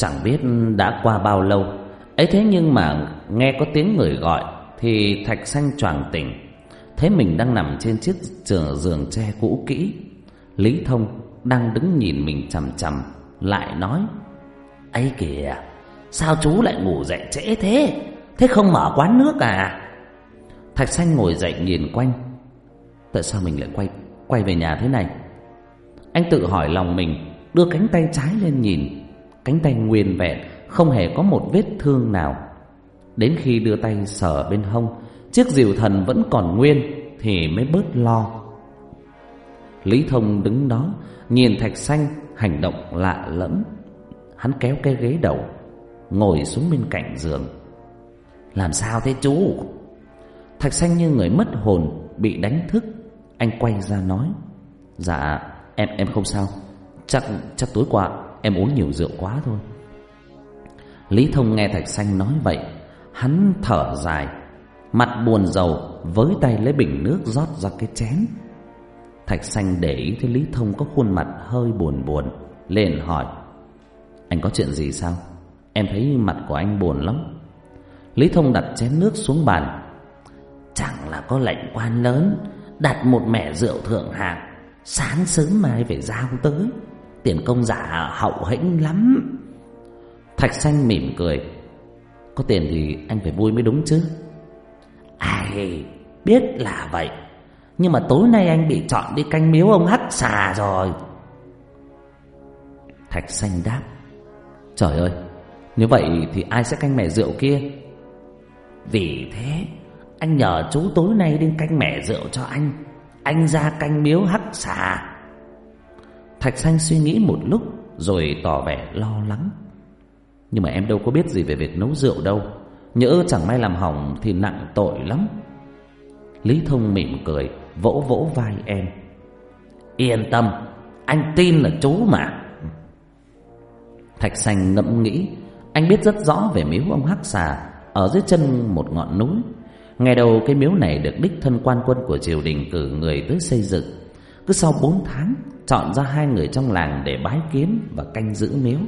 Chẳng biết đã qua bao lâu. Ấy thế nhưng mà nghe có tiếng người gọi Thì Thạch Xanh choàng tỉnh. Thấy mình đang nằm trên chiếc giường, giường tre cũ kỹ. Lý Thông đang đứng nhìn mình chằm chằm Lại nói ấy kìa Sao chú lại ngủ dậy trễ thế? Thế không mở quán nước à? Thạch Xanh ngồi dậy nhìn quanh Tại sao mình lại quay quay về nhà thế này? Anh tự hỏi lòng mình Đưa cánh tay trái lên nhìn. Cánh tay nguyên vẹn, Không hề có một vết thương nào. Đến khi đưa tay sờ bên hông, Chiếc diều thần vẫn còn nguyên Thì mới bớt lo. Lý Thông đứng đó, Nhìn Thạch Xanh, hành động lạ lẫm. Hắn kéo cái ghế đầu, Ngồi xuống bên cạnh giường. Làm sao thế chú? Thạch Xanh như người mất hồn, Bị đánh thức. Anh quay ra nói Dạ em em không sao. Chắc chắc tối qua Em uống nhiều rượu quá thôi. Lý Thông nghe Thạch Xanh nói vậy, Hắn thở dài, Mặt buồn rầu, Với tay lấy bình nước rót ra cái chén. Thạch xanh để ý thấy Lý Thông có khuôn mặt hơi buồn buồn, Lên hỏi, Anh có chuyện gì sao? Em thấy mặt của anh buồn lắm. Lý Thông đặt chén nước xuống bàn. Chẳng là có lệnh quan lớn, Đặt một mẻ rượu thượng hạng, Sáng sớm mai phải giao tới. Tiền công giả hậu hĩnh lắm. Thạch xanh mỉm cười. Có tiền thì anh phải vui mới đúng chứ. Ai, biết là vậy. Nhưng mà tối nay anh bị chọn đi canh miếu ông hắt xà rồi. Thạch xanh đáp. Trời ơi Nếu vậy thì ai sẽ canh mẻ rượu kia? Vì thế, Anh nhờ chú tối nay đi canh mẻ rượu cho anh. Anh ra canh miếu hắc xà. Thạch xanh suy nghĩ một lúc, Rồi tỏ vẻ lo lắng. Nhưng mà em đâu có biết gì về việc nấu rượu đâu. Nhỡ chẳng may làm hỏng Thì nặng tội lắm. Lý Thông mỉm cười, Vỗ vỗ vai em. Yên tâm, Anh tin là chú mà. Thạch xanh ngẫm nghĩ, Anh biết rất rõ về miếu ông Hắc Xà Ở dưới chân một ngọn núi. Ngày đầu cái miếu này được đích thân quan quân của triều đình cử người tới xây dựng. Cứ sau bốn tháng Chọn ra hai người trong làng để bái kiến và canh giữ miếu.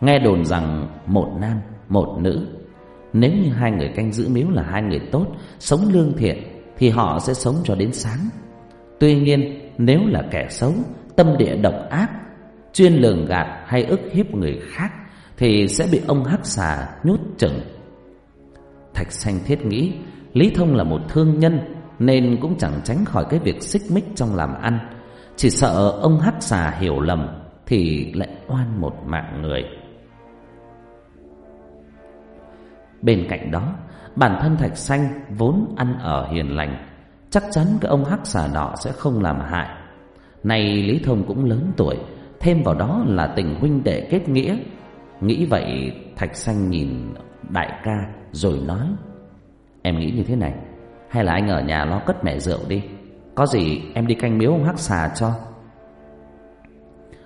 Nghe đồn rằng một nam, một nữ. Nếu như hai người canh giữ miếu là hai người tốt Sống lương thiện Thì họ sẽ sống cho đến sáng. Tuy nhiên nếu là kẻ xấu Tâm địa độc ác chuyên lường gạt hay ức hiếp người khác thì sẽ bị ông hắc xà nhốt chừng. Thạch Xanh thiết nghĩ Lý Thông là một thương nhân nên cũng chẳng tránh khỏi cái việc xích mích trong làm ăn. Chỉ sợ ông hắc xà hiểu lầm thì lại oan một mạng người. Bên cạnh đó, bản thân Thạch Xanh vốn ăn ở hiền lành, chắc chắn cái ông hắc xà nọ sẽ không làm hại. Này Lý Thông cũng lớn tuổi, Thêm vào đó là tình huynh đệ kết nghĩa Nghĩ vậy Thạch Xanh nhìn đại ca rồi nói Em nghĩ như thế này hay là anh ở nhà lo cất mẹ rượu đi? Có gì em đi canh miếu ông Hắc Xà cho.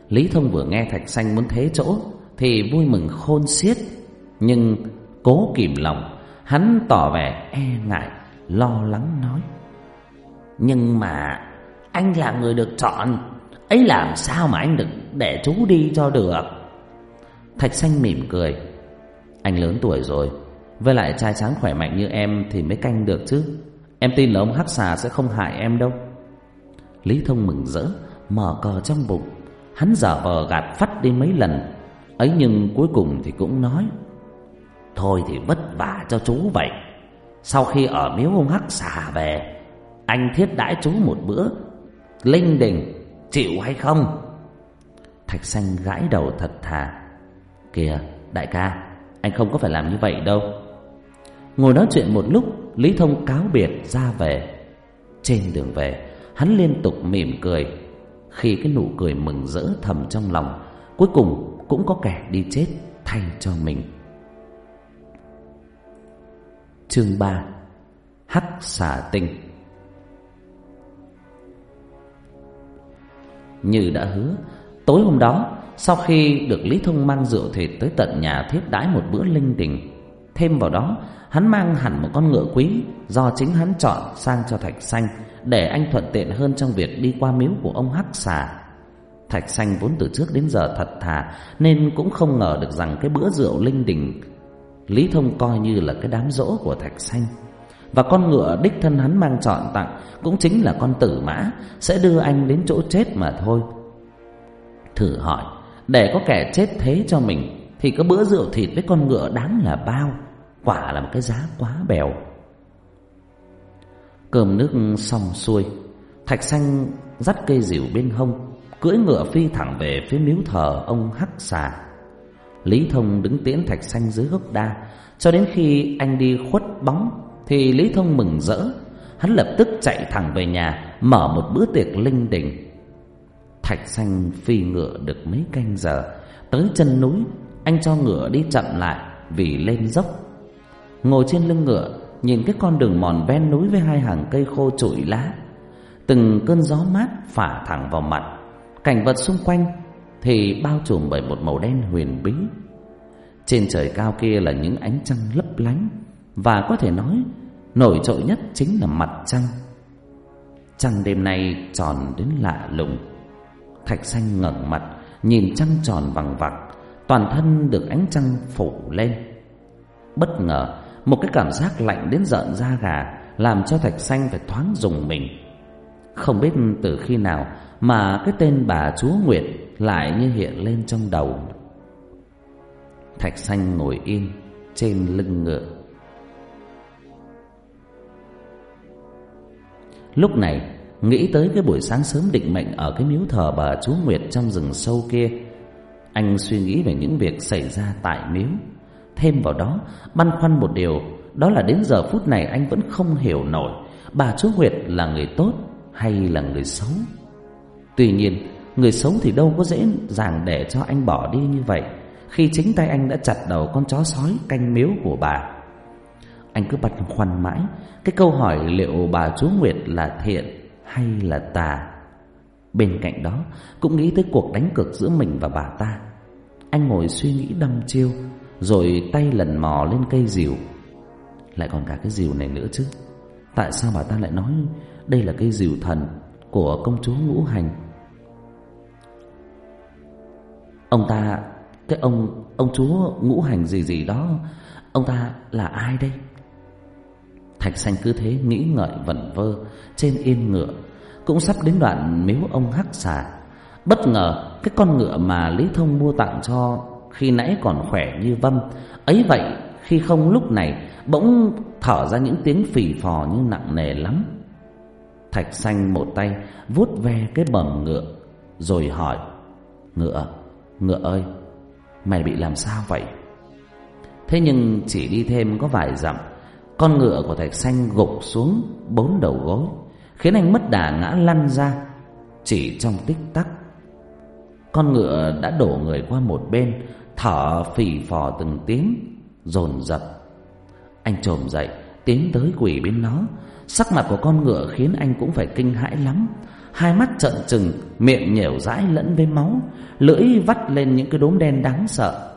Lý Thông vừa nghe Thạch Xanh muốn thế chỗ, Thì vui mừng khôn xiết. Nhưng cố kìm lòng, Hắn tỏ vẻ e ngại, Lo lắng nói. Nhưng mà Anh là người được chọn, ấy làm sao mà anh được để chú đi cho được. Thạch xanh mỉm cười. Anh lớn tuổi rồi, Với lại trai tráng khỏe mạnh như em Thì mới canh được chứ. Em tin là ông Hắc Xà sẽ không hại em đâu. Lý Thông mừng rỡ, Mở cờ trong bụng. Hắn giả vờ gạt phát đi mấy lần. Ấy nhưng cuối cùng thì cũng nói, Thôi thì vất vả cho chú vậy. Sau khi ở miếu ông Hắc Xà về, Anh thiết đãi chú một bữa. Linh đình, Chịu hay không? Thạch xanh gãi đầu thật thà, Kìa, đại ca, Anh không có phải làm như vậy đâu. Ngồi nói chuyện một lúc Lý Thông cáo biệt ra về. Trên đường về, Hắn liên tục mỉm cười. Khi cái nụ cười mừng rỡ thầm trong lòng, Cuối cùng cũng có kẻ đi chết Thay cho mình. Chương 3 Hắc xà tinh. Như đã hứa, Tối hôm đó, Sau khi được Lý Thông mang rượu thịt tới tận nhà thiết đãi một bữa linh đình Thêm vào đó, Hắn mang hẳn một con ngựa quý Do chính hắn chọn sang cho Thạch Xanh Để anh thuận tiện hơn trong việc đi qua miếu của ông Hắc Xà. Thạch Xanh vốn từ trước đến giờ thật thà Nên cũng không ngờ được rằng cái bữa rượu linh đình Lý Thông coi như là cái đám rỗ của Thạch Xanh. Và con ngựa đích thân hắn mang chọn tặng Cũng chính là con tử mã, Sẽ đưa anh đến chỗ chết mà thôi. Thử hỏi, Để có kẻ chết thế cho mình Thì có bữa rượu thịt với con ngựa đáng là bao? Quả là một cái giá quá bèo. Cơm nước xong xuôi, Thạch xanh dắt cây rìu bên hông, Cưỡi ngựa phi thẳng về phía miếu thờ ông Hắc Xà. Lý Thông đứng tiễn Thạch xanh dưới gốc đa, Cho đến khi anh đi khuất bóng thì Lý Thông mừng rỡ. Hắn lập tức chạy thẳng về nhà, Mở một bữa tiệc linh đình. Thạch xanh phi ngựa được mấy canh giờ, Tới chân núi, Anh cho ngựa đi chậm lại Vì lên dốc. Ngồi trên lưng ngựa, Nhìn cái con đường mòn ven núi với hai hàng cây khô trụi lá. Từng cơn gió mát phả thẳng vào mặt. Cảnh vật xung quanh Thì bao trùm bởi một màu đen huyền bí. Trên trời cao kia là những ánh trăng lấp lánh Và có thể nói Nổi trội nhất chính là mặt trăng. Trăng đêm nay tròn đến lạ lùng. Thạch xanh ngẩng mặt, Nhìn trăng tròn vằng vặc, Toàn thân được ánh trăng phủ lên. Bất ngờ một cái cảm giác lạnh đến giận da gà, Làm cho thạch xanh phải thoáng dùng mình. Không biết từ khi nào Mà cái tên bà chúa Nguyệt Lại như hiện lên trong đầu. Thạch xanh ngồi yên Trên lưng ngựa. Lúc này, Nghĩ tới cái buổi sáng sớm định mệnh Ở cái miếu thờ bà chúa Nguyệt trong rừng sâu kia, Anh suy nghĩ về những việc xảy ra tại miếu. Thêm vào đó, Băn khoăn một điều, Đó là đến giờ phút này anh vẫn không hiểu nổi, Bà chúa Nguyệt là người tốt Hay là người xấu? Tuy nhiên, Người xấu thì đâu có dễ dàng để cho anh bỏ đi như vậy, Khi chính tay anh đã chặt đầu con chó sói canh miếu của bà. Anh cứ băn khoăn mãi, Cái câu hỏi liệu bà chúa Nguyệt là thiện hay là tà? Bên cạnh đó, Cũng nghĩ tới cuộc đánh cược giữa mình và bà ta. Anh ngồi suy nghĩ đăm chiêu rồi tay lần mò lên cây rìu Lại còn cả cái rìu này nữa chứ. Tại sao bà ta lại nói Đây là cây rìu thần Của công chúa ngũ hành? Ông ta, Cái ông Ông chúa ngũ hành gì gì đó, Ông ta là ai đây? Thạch xanh cứ thế nghĩ ngợi vẩn vơ, Trên yên ngựa, Cũng sắp đến đoạn miếu ông hắc xà. Bất ngờ, Cái con ngựa mà Lý Thông mua tặng cho khi nãy còn khỏe như vâm. Ấy vậy khi không lúc này Bỗng thở ra những tiếng phì phò như nặng nề lắm. Thạch xanh một tay vuốt ve cái bầm ngựa Rồi hỏi Ngựa, ngựa ơi Mày bị làm sao vậy? Thế nhưng chỉ đi thêm có vài dặm con ngựa của thạch xanh gục xuống bốn đầu gối Khiến anh mất đà ngã lăn ra Chỉ trong tích tắc. Con ngựa đã đổ người qua một bên Thở phì phò từng tiếng, Dồn dập. Anh trồm dậy, Tiến tới quỳ bên nó. Sắc mặt của con ngựa khiến anh cũng phải kinh hãi lắm. Hai mắt trợn trừng, Miệng nhẻo dãi lẫn với máu, Lưỡi vắt lên những cái đốm đen đáng sợ.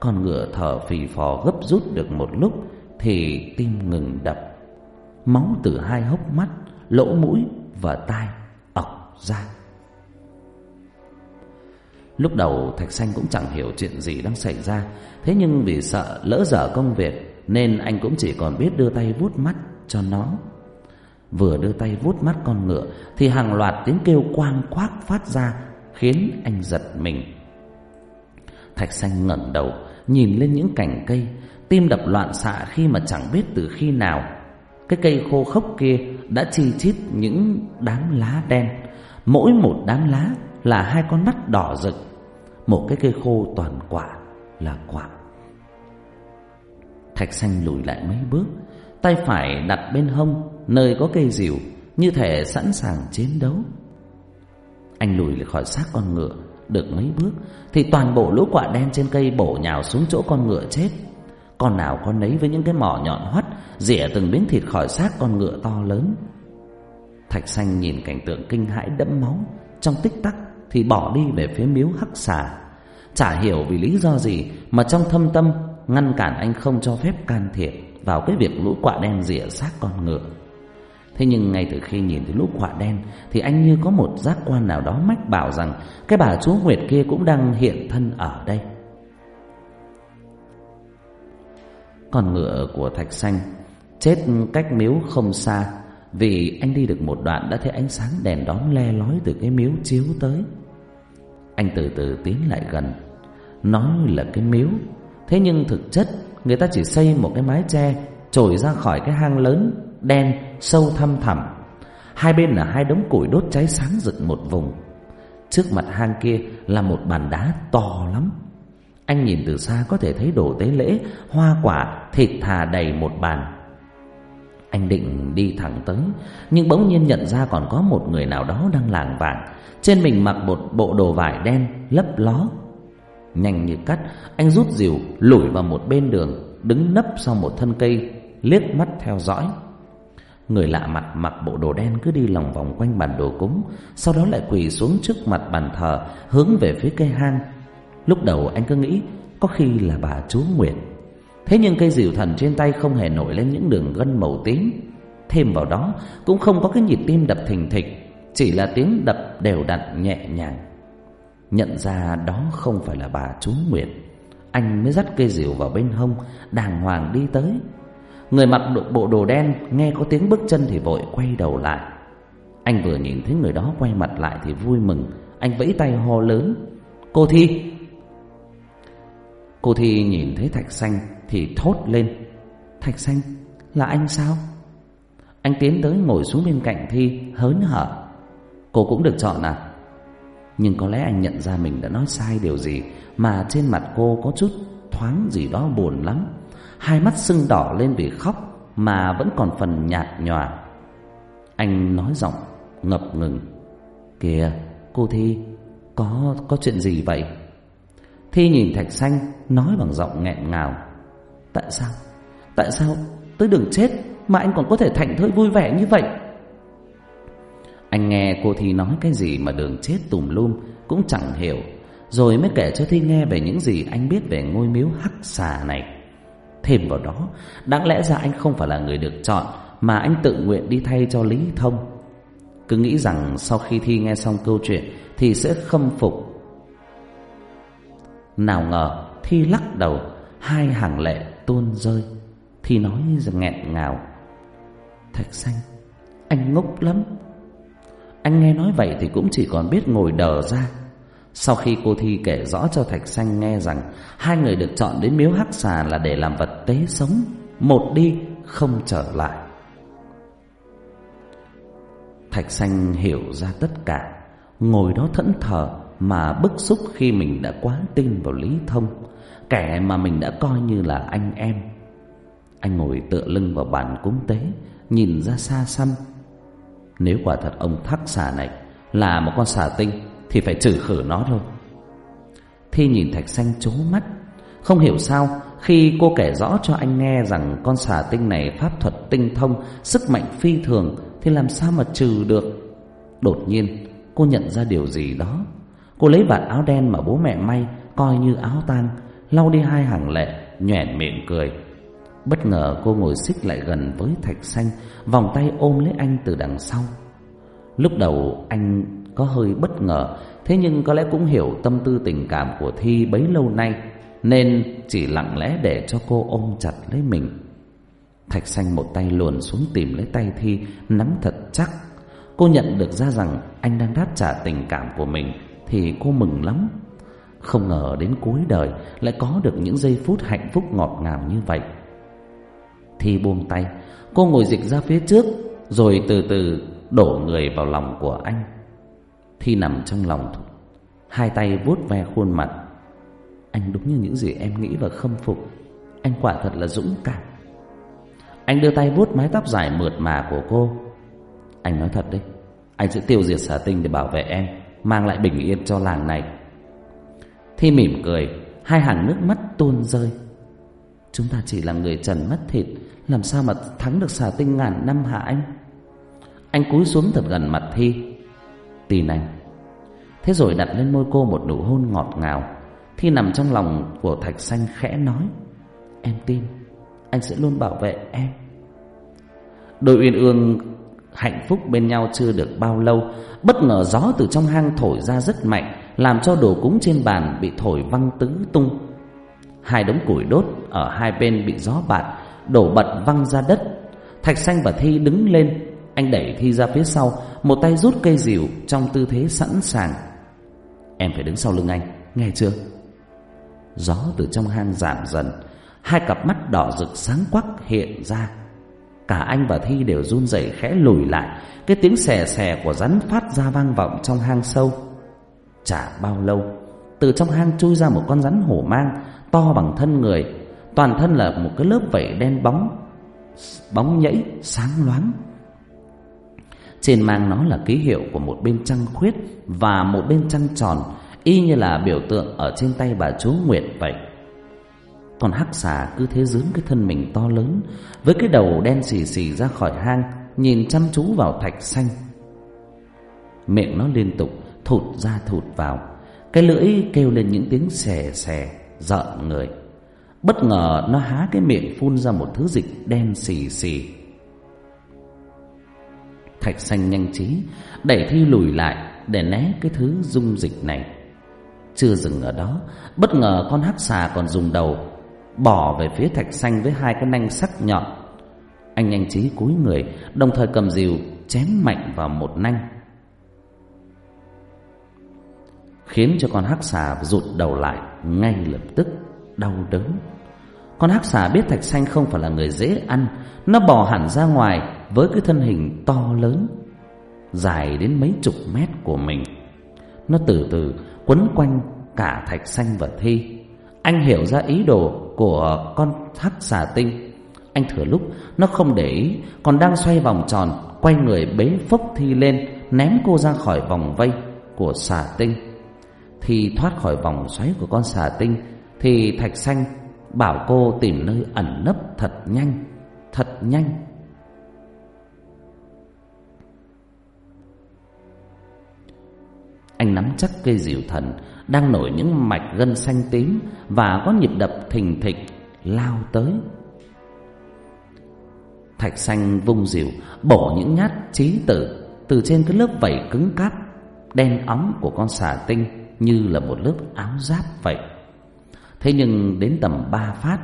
Con ngựa thở phì phò gấp rút được một lúc, thì tim ngừng đập. Máu từ hai hốc mắt, lỗ mũi và tai ọc ra lúc đầu thạch xanh cũng chẳng hiểu chuyện gì đang xảy ra. Thế nhưng vì sợ lỡ dở công việc, nên anh cũng chỉ còn biết đưa tay vuốt mắt cho nó. Vừa đưa tay vuốt mắt con ngựa, thì hàng loạt tiếng kêu quang quác phát ra, khiến anh giật mình. Thạch xanh ngẩng đầu, nhìn lên những cành cây. Tim đập loạn xạ khi mà chẳng biết từ khi nào. Cái cây khô khốc kia đã chi chít những đám lá đen. Mỗi một đám lá là hai con mắt đỏ rực một cái cây khô toàn quả là quả. Thạch xanh lùi lại mấy bước, Tay phải đặt bên hông, Nơi có cây rìu, Như thể sẵn sàng chiến đấu. Anh lùi lại khỏi xác con ngựa, Được mấy bước, Thì toàn bộ lũ quả đen trên cây bổ nhào xuống chỗ con ngựa chết. Con nào con nấy với những cái mỏ nhọn hoắt, Rỉa từng miếng thịt khỏi xác con ngựa to lớn. Thạch xanh nhìn cảnh tượng kinh hãi đẫm máu Trong tích tắc thì bỏ đi về phía miếu hắc xà. Chả hiểu vì lý do gì Mà trong thâm tâm Ngăn cản anh không cho phép can thiệp Vào cái việc lũ quạ đen rỉa xác con ngựa. Thế nhưng ngay từ khi nhìn thấy lũ quạ đen Thì anh như có một giác quan nào đó mách bảo rằng Cái bà chúa Nguyệt kia cũng đang hiện thân ở đây. Con ngựa của Thạch Xanh Chết cách miếu không xa. Vì anh đi được một đoạn đã thấy ánh sáng đèn đóm le lói từ cái miếu chiếu tới. Anh từ từ tiến lại gần Nói là cái miếu. Thế nhưng thực chất Người ta chỉ xây một cái mái tre Trồi ra khỏi cái hang lớn Đen sâu thăm thẳm. Hai bên là hai đống củi đốt cháy sáng rực một vùng. Trước mặt hang kia là một bàn đá to lắm. Anh nhìn từ xa có thể thấy đồ tế lễ, hoa quả, thịt thà đầy một bàn. Anh định đi thẳng tới, nhưng bỗng nhiên nhận ra còn có một người nào đó đang làng vàng. Trên mình mặc một bộ đồ vải đen, lấp ló. Nhanh như cắt, anh rút rìu, lủi vào một bên đường, đứng nấp sau một thân cây, liếc mắt theo dõi. Người lạ mặt mặc bộ đồ đen cứ đi lòng vòng quanh bàn đồ cúng, sau đó lại quỳ xuống trước mặt bàn thờ, hướng về phía cây hang Lúc đầu anh cứ nghĩ có khi là bà chú Nguyệt Thế nhưng cây dìu thần trên tay không hề nổi lên những đường gân màu tím. Thêm vào đó, cũng không có cái nhịp tim đập thình thịch, Chỉ là tiếng đập đều đặn nhẹ nhàng. Nhận ra đó không phải là bà chú Nguyệt, Anh mới dắt cây dìu vào bên hông, Đàng hoàng đi tới. Người mặc bộ đồ đen Nghe có tiếng bước chân thì vội quay đầu lại. Anh vừa nhìn thấy người đó quay mặt lại thì vui mừng. Anh vẫy tay ho lớn. Cô Thi Cô Thi nhìn thấy Thạch Xanh Thì thốt lên. Thạch Xanh, là anh sao? Anh tiến tới ngồi xuống bên cạnh Thi, Hớn hở. Cô cũng được chọn à? Nhưng có lẽ anh nhận ra mình đã nói sai điều gì Mà trên mặt cô có chút thoáng gì đó buồn lắm. Hai mắt sưng đỏ lên vì khóc Mà vẫn còn phần nhạt nhòa. Anh nói giọng ngập ngừng. Kìa, cô Thi, Có có chuyện gì vậy? Thi nhìn Thạch Xanh, Nói bằng giọng nghẹn ngào. Tại sao? Tại sao tới đường chết Mà anh còn có thể thảnh thơi vui vẻ như vậy? Anh nghe cô Thi nói cái gì Mà đường chết tùm lum Cũng chẳng hiểu, Rồi mới kể cho Thi nghe về những gì anh biết về ngôi miếu hắc xà này. Thêm vào đó, Đáng lẽ ra anh không phải là người được chọn Mà anh tự nguyện đi thay cho Lý Thông. Cứ nghĩ rằng sau khi Thi nghe xong câu chuyện Thì sẽ khâm phục nào ngờ Thi lắc đầu, Hai hàng lệ tuôn rơi. Thi nói nghẹn ngào. Thạch xanh, Anh ngốc lắm. Anh nghe nói vậy thì cũng chỉ còn biết ngồi đờ ra. Sau khi cô Thi kể rõ cho Thạch Xanh nghe rằng Hai người được chọn đến miếu hắc xà là để làm vật tế sống, Một đi không trở lại. Thạch Xanh hiểu ra tất cả, Ngồi đó thẫn thờ mà bức xúc khi mình đã quá tin vào Lý Thông, kẻ mà mình đã coi như là anh em. Anh ngồi tựa lưng vào bàn cúng tế, nhìn ra xa xăm. Nếu quả thật ông thắc xà này là một con xà tinh thì phải trừ khử nó thôi. Thi nhìn Thạch Xanh chố mắt, không hiểu sao khi cô kể rõ cho anh nghe rằng con xà tinh này pháp thuật tinh thông, sức mạnh phi thường thì làm sao mà trừ được. Đột nhiên cô nhận ra điều gì đó Cô lấy vạt áo đen mà bố mẹ may, Coi như áo tang Lau đi hai hàng lệ, nhoẻn miệng cười. Bất ngờ cô ngồi xích lại gần với Thạch Xanh, Vòng tay ôm lấy anh từ đằng sau. Lúc đầu anh có hơi bất ngờ, Thế nhưng có lẽ cũng hiểu tâm tư tình cảm của Thi bấy lâu nay, Nên chỉ lặng lẽ để cho cô ôm chặt lấy mình. Thạch Xanh một tay luồn xuống tìm lấy tay Thi, Nắm thật chắc. Cô nhận được ra rằng anh đang đáp trả tình cảm của mình thì cô mừng lắm. Không ngờ đến cuối đời lại có được những giây phút hạnh phúc ngọt ngào như vậy. Thì buông tay, cô ngồi dịch ra phía trước rồi từ từ đổ người vào lòng của anh. Thi nằm trong lòng, hai tay vuốt ve khuôn mặt. Anh đúng như những gì em nghĩ và khâm phục. Anh quả thật là dũng cảm. Anh đưa tay vuốt mái tóc dài mượt mà của cô. Anh nói thật đấy, anh sẽ tiêu diệt xà tinh để bảo vệ em mang lại bình yên cho làng này. Thi mỉm cười, hai hàng nước mắt tuôn rơi. Chúng ta chỉ là người trần mất thịt, làm sao mà thắng được xà tinh ngàn năm hả anh? Anh cúi xuống thật gần mặt Thi. Tin anh. Thế rồi đặt lên môi cô một nụ hôn ngọt ngào. Thi nằm trong lòng của Thạch Xanh khẽ nói. Em tin, anh sẽ luôn bảo vệ em. Đôi uyên ương hạnh phúc bên nhau chưa được bao lâu. Bất ngờ gió từ trong hang thổi ra rất mạnh, Làm cho đồ cúng trên bàn bị thổi văng tứ tung. Hai đống củi đốt ở hai bên bị gió bạt, Đổ bật văng ra đất. Thạch xanh và Thi đứng lên, Anh đẩy Thi ra phía sau, Một tay rút cây rìu trong tư thế sẵn sàng. Em phải đứng sau lưng anh, Nghe chưa? Gió từ trong hang giảm dần, Hai cặp mắt đỏ rực sáng quắc hiện ra. Cả anh và Thi đều run rẩy khẽ lùi lại. Cái tiếng xè xè của rắn phát ra vang vọng trong hang sâu. Chả bao lâu, Từ trong hang chui ra một con rắn hổ mang, To bằng thân người. Toàn thân là một cái lớp vảy đen bóng Bóng nhẫy, sáng loáng. Trên mang nó là ký hiệu của một bên trăng khuyết Và một bên trăng tròn, Y như là biểu tượng ở trên tay bà chú Nguyệt vậy còn hắc xà cứ thế dướng cái thân mình to lớn, Với cái đầu đen xì xì ra khỏi hang, Nhìn chăm chú vào thạch xanh. Miệng nó liên tục thụt ra thụt vào, Cái lưỡi kêu lên những tiếng xè xè Giận người. Bất ngờ nó há cái miệng phun ra một thứ dịch đen xì xì. Thạch xanh nhanh trí Đẩy thi lùi lại Để né cái thứ dung dịch này. Chưa dừng ở đó, Bất ngờ con hắc xà còn dùng đầu Bỏ về phía thạch xanh với hai cái nanh sắc nhọn. Anh nhanh trí cúi người, Đồng thời cầm rìu, chém mạnh vào một nanh. Khiến cho con hắc xà rụt đầu lại, Ngay lập tức đau đớn. Con hắc xà biết thạch xanh không phải là người dễ ăn, Nó bò hẳn ra ngoài Với cái thân hình to lớn, Dài đến mấy chục mét của mình. Nó từ từ quấn quanh cả thạch xanh và thi. Anh hiểu ra ý đồ của con hắc xà tinh. Anh thừa lúc, nó không để ý, Còn đang xoay vòng tròn, Quay người bế phốc thi lên, Ném cô ra khỏi vòng vây của xà tinh. Thì thoát khỏi vòng xoáy của con xà tinh, Thì thạch xanh bảo cô tìm nơi ẩn nấp thật nhanh Thật nhanh. Anh nắm chắc cây diều thần đang nổi những mạch gân xanh tím Và có nhịp đập thình thịch Lao tới. Thạch xanh vung diệu Bổ những nhát trí tử Từ trên cái lớp vảy cứng cáp Đen óng của con xà tinh Như là một lớp áo giáp vậy. Thế nhưng đến tầm ba phát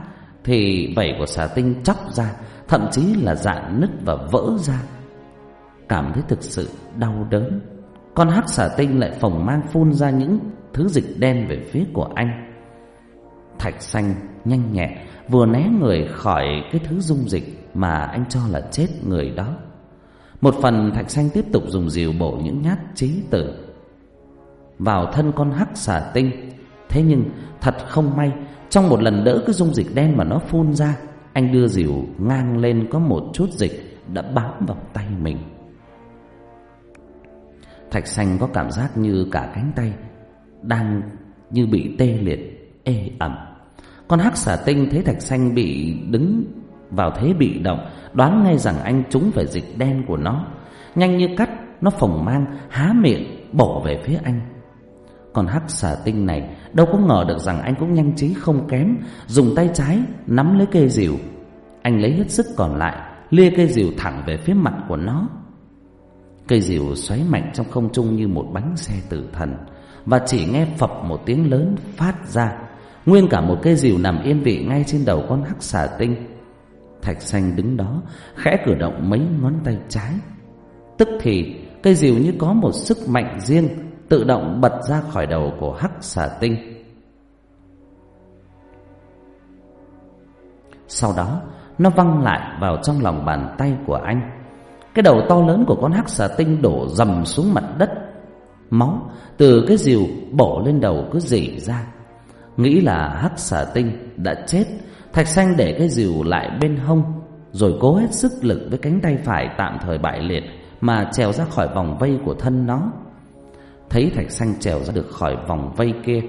Thì vảy của xà tinh chóc ra, Thậm chí là dạn nứt và vỡ ra. Cảm thấy thực sự đau đớn, con hắc xà tinh lại phồng mang phun ra những thứ dịch đen về phía của anh. Thạch xanh, nhanh nhẹn, Vừa né người khỏi cái thứ dung dịch Mà anh cho là chết người đó. Một phần thạch xanh tiếp tục dùng diều bổ những nhát trí tử. Vào thân con hắc xà tinh. Thế nhưng, thật không may, Trong một lần đỡ cái dung dịch đen mà nó phun ra, Anh đưa diều ngang lên có một chút dịch Đã bám vào tay mình. Thạch xanh có cảm giác như cả cánh tay đang như bị tê liệt, Ê ẩm. Con hắc xà tinh thấy thạch xanh bị đứng vào thế bị động, Đoán ngay rằng anh trúng phải dịch đen của nó. Nhanh như cắt, Nó phồng mang, há miệng, Bổ về phía anh. Còn hắc xà tinh này Đâu có ngờ được rằng anh cũng nhanh trí không kém, Dùng tay trái nắm lấy cây rìu. Anh lấy hết sức còn lại, Lia cây rìu thẳng về phía mặt của nó. Cây rìu xoáy mạnh trong không trung như một bánh xe tử thần. Và chỉ nghe phập một tiếng lớn phát ra. Nguyên cả một cây rìu nằm yên vị ngay trên đầu con hắc xà tinh. Thạch xanh đứng đó, Khẽ cử động mấy ngón tay trái. Tức thì cây rìu như có một sức mạnh riêng Tự động bật ra khỏi đầu của hắc xà tinh. Sau đó, Nó văng lại vào trong lòng bàn tay của anh. Cái đầu to lớn của con hắc xà tinh đổ dầm xuống mặt đất. Máu, từ cái rìu bổ lên đầu cứ rỉ ra. Nghĩ là hắc xà tinh đã chết, Thạch xanh để cái rìu lại bên hông, Rồi cố hết sức lực với cánh tay phải tạm thời bại liệt Mà trèo ra khỏi vòng vây của thân nó. Thấy thạch xanh trèo ra được khỏi vòng vây kia,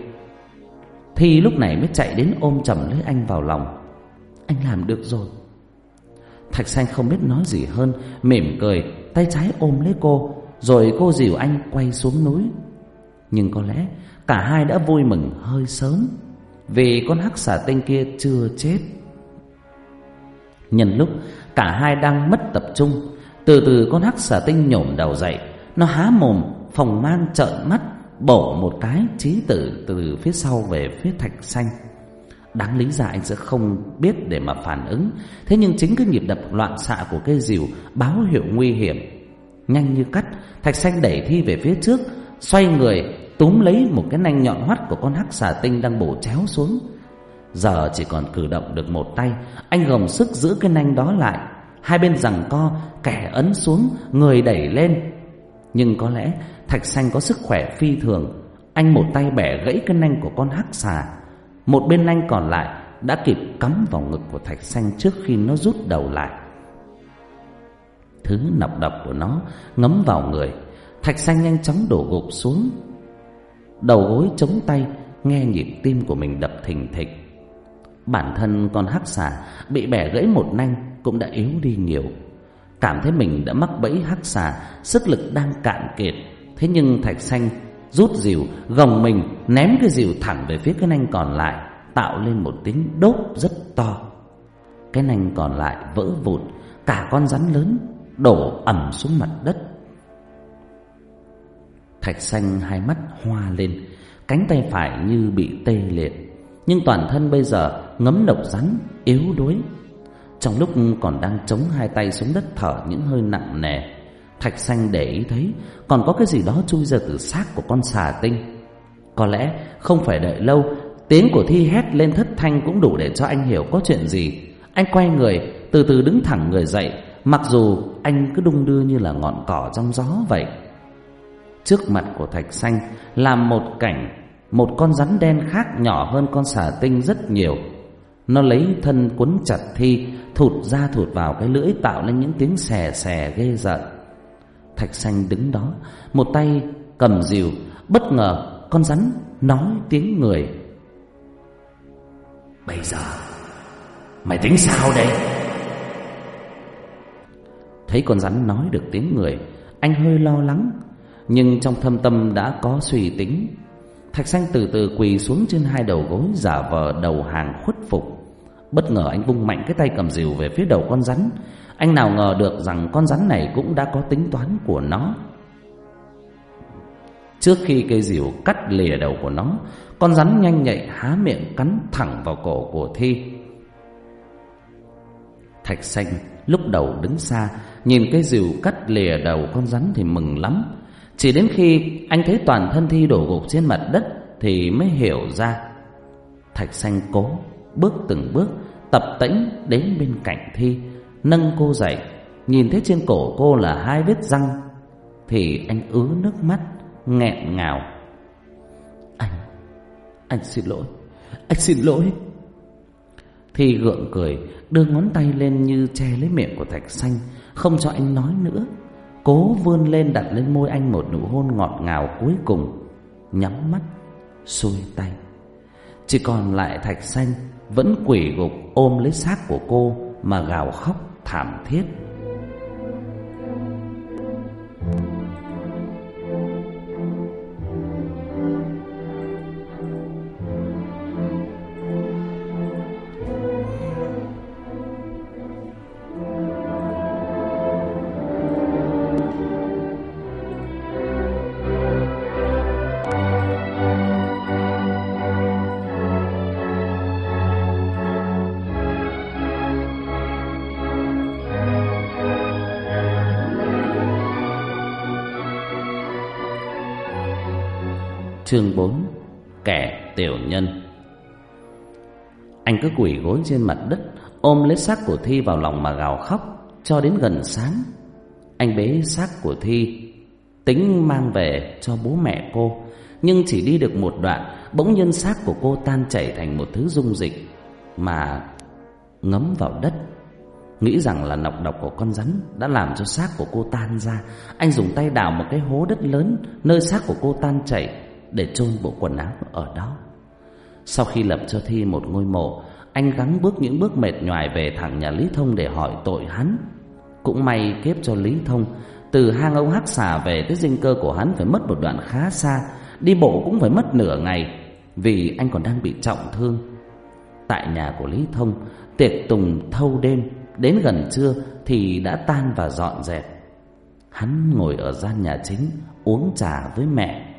Thì lúc này mới chạy đến ôm chầm lấy anh vào lòng. Anh làm được rồi. Thạch xanh không biết nói gì hơn, Mỉm cười, Tay trái ôm lấy cô rồi cô dìu anh quay xuống núi. Nhưng có lẽ Cả hai đã vui mừng hơi sớm Vì con hắc xà tinh kia chưa chết. Nhân lúc Cả hai đang mất tập trung, Từ từ con hắc xà tinh nhổm đầu dậy. Nó há mồm, Phòng mang trợn mắt, Bổ một cái trí tử từ phía sau về phía thạch xanh. Đáng lý ra anh sẽ không biết để mà phản ứng. Thế nhưng chính cái nhịp đập loạn xạ của cây rìu Báo hiệu nguy hiểm. Nhanh như cắt. Thạch xanh đẩy thi về phía trước, Xoay người, túm lấy một cái nanh nhọn hoắt Của con hắc xà tinh đang bổ chéo xuống. Giờ chỉ còn cử động được một tay. Anh gồng sức giữ cái nanh đó lại. Hai bên rằng co, Kẻ ấn xuống, Người đẩy lên. Nhưng có lẽ Thạch xanh có sức khỏe phi thường. Anh một tay bẻ gãy cái nanh của con hắc xà. Một bên nanh còn lại đã kịp cắm vào ngực của thạch xanh trước khi nó rút đầu lại. Thứ nọc độc của nó ngấm vào người, thạch xanh nhanh chóng đổ gục xuống. Đầu gối chống tay, nghe nhịp tim của mình đập thình thịch. Bản thân con hắc xà bị bẻ gãy một nanh cũng đã yếu đi nhiều. Cảm thấy mình đã mắc bẫy hắc xà, sức lực đang cạn kiệt. Thế nhưng thạch xanh rút dìu gồng mình ném cái dìu thẳng về phía cái nanh còn lại tạo lên một tiếng đốt rất to. Cái nanh còn lại vỡ vụn, cả con rắn lớn đổ ẩm xuống mặt đất. Thạch xanh hai mắt hoa lên, cánh tay phải như bị tê liệt, nhưng toàn thân bây giờ ngấm độc rắn, yếu đuối. Trong lúc còn đang chống hai tay xuống đất thở những hơi nặng nề, Thạch xanh để ý thấy còn có cái gì đó chui ra từ xác của con xà tinh. Có lẽ không phải đợi lâu, tiếng của Thi hét lên thất thanh cũng đủ để cho anh hiểu có chuyện gì. Anh quay người, từ từ đứng thẳng người dậy, mặc dù anh cứ đung đưa như là ngọn cỏ trong gió vậy. Trước mặt của Thạch xanh là một cảnh một con rắn đen khác nhỏ hơn con xà tinh rất nhiều. Nó lấy thân cuốn chặt Thi, thụt ra thụt vào cái lưỡi tạo nên những tiếng xè xè ghê giận. Thạch xanh đứng đó, một tay cầm dìu bất ngờ con rắn nói tiếng người. Bây giờ, mày tính sao đây? Thấy con rắn nói được tiếng người, anh hơi lo lắng, nhưng trong thâm tâm đã có suy tính. Thạch xanh từ từ quỳ xuống trên hai đầu gối giả vờ đầu hàng khuất phục. Bất ngờ anh vung mạnh cái tay cầm rìu về phía đầu con rắn, anh nào ngờ được rằng con rắn này cũng đã có tính toán của nó Trước khi cây rìu cắt lìa đầu của nó Con rắn nhanh nhạy há miệng cắn thẳng vào cổ của Thi Thạch xanh lúc đầu đứng xa Nhìn cái rìu cắt lìa đầu con rắn thì mừng lắm Chỉ đến khi anh thấy toàn thân Thi đổ gục trên mặt đất Thì mới hiểu ra Thạch xanh cố bước từng bước Tập tĩnh đến bên cạnh Thi nâng cô dậy, nhìn thấy trên cổ cô là hai vết răng, thì anh ứa nước mắt, nghẹn ngào. Anh, anh xin lỗi, anh xin lỗi. Thì gượng cười, đưa ngón tay lên như che lấy miệng của Thạch Xanh, không cho anh nói nữa. Cố vươn lên đặt lên môi anh một nụ hôn ngọt ngào cuối cùng, nhắm mắt, xuôi tay. Chỉ còn lại Thạch Xanh vẫn quỷ gục ôm lấy xác của cô mà gào khóc thảm thiết Chương 4 Kẻ tiểu nhân. Anh cứ quỳ gối trên mặt đất, Ôm lấy xác của Thi vào lòng mà gào khóc, Cho đến gần sáng. Anh bế xác của Thi, Tính mang về cho bố mẹ cô, Nhưng chỉ đi được một đoạn, Bỗng nhiên xác của cô tan chảy thành một thứ dung dịch Mà ngấm vào đất. Nghĩ rằng là nọc độc của con rắn Đã làm cho xác của cô tan ra, Anh dùng tay đào một cái hố đất lớn, Nơi xác của cô tan chảy để chôn bộ quần áo ở đó. Sau khi lập cho Thi một ngôi mộ, anh gắng bước những bước mệt nhoài về thẳng nhà Lý Thông để hỏi tội hắn. Cũng may kiếp cho Lý Thông, từ hang ông Hắc Xà về tới dinh cơ của hắn phải mất một đoạn khá xa, đi bộ cũng phải mất nửa ngày, vì anh còn đang bị trọng thương. Tại nhà của Lý Thông, tiệc tùng thâu đêm, đến gần trưa thì đã tan và dọn dẹp. Hắn ngồi ở gian nhà chính, uống trà với mẹ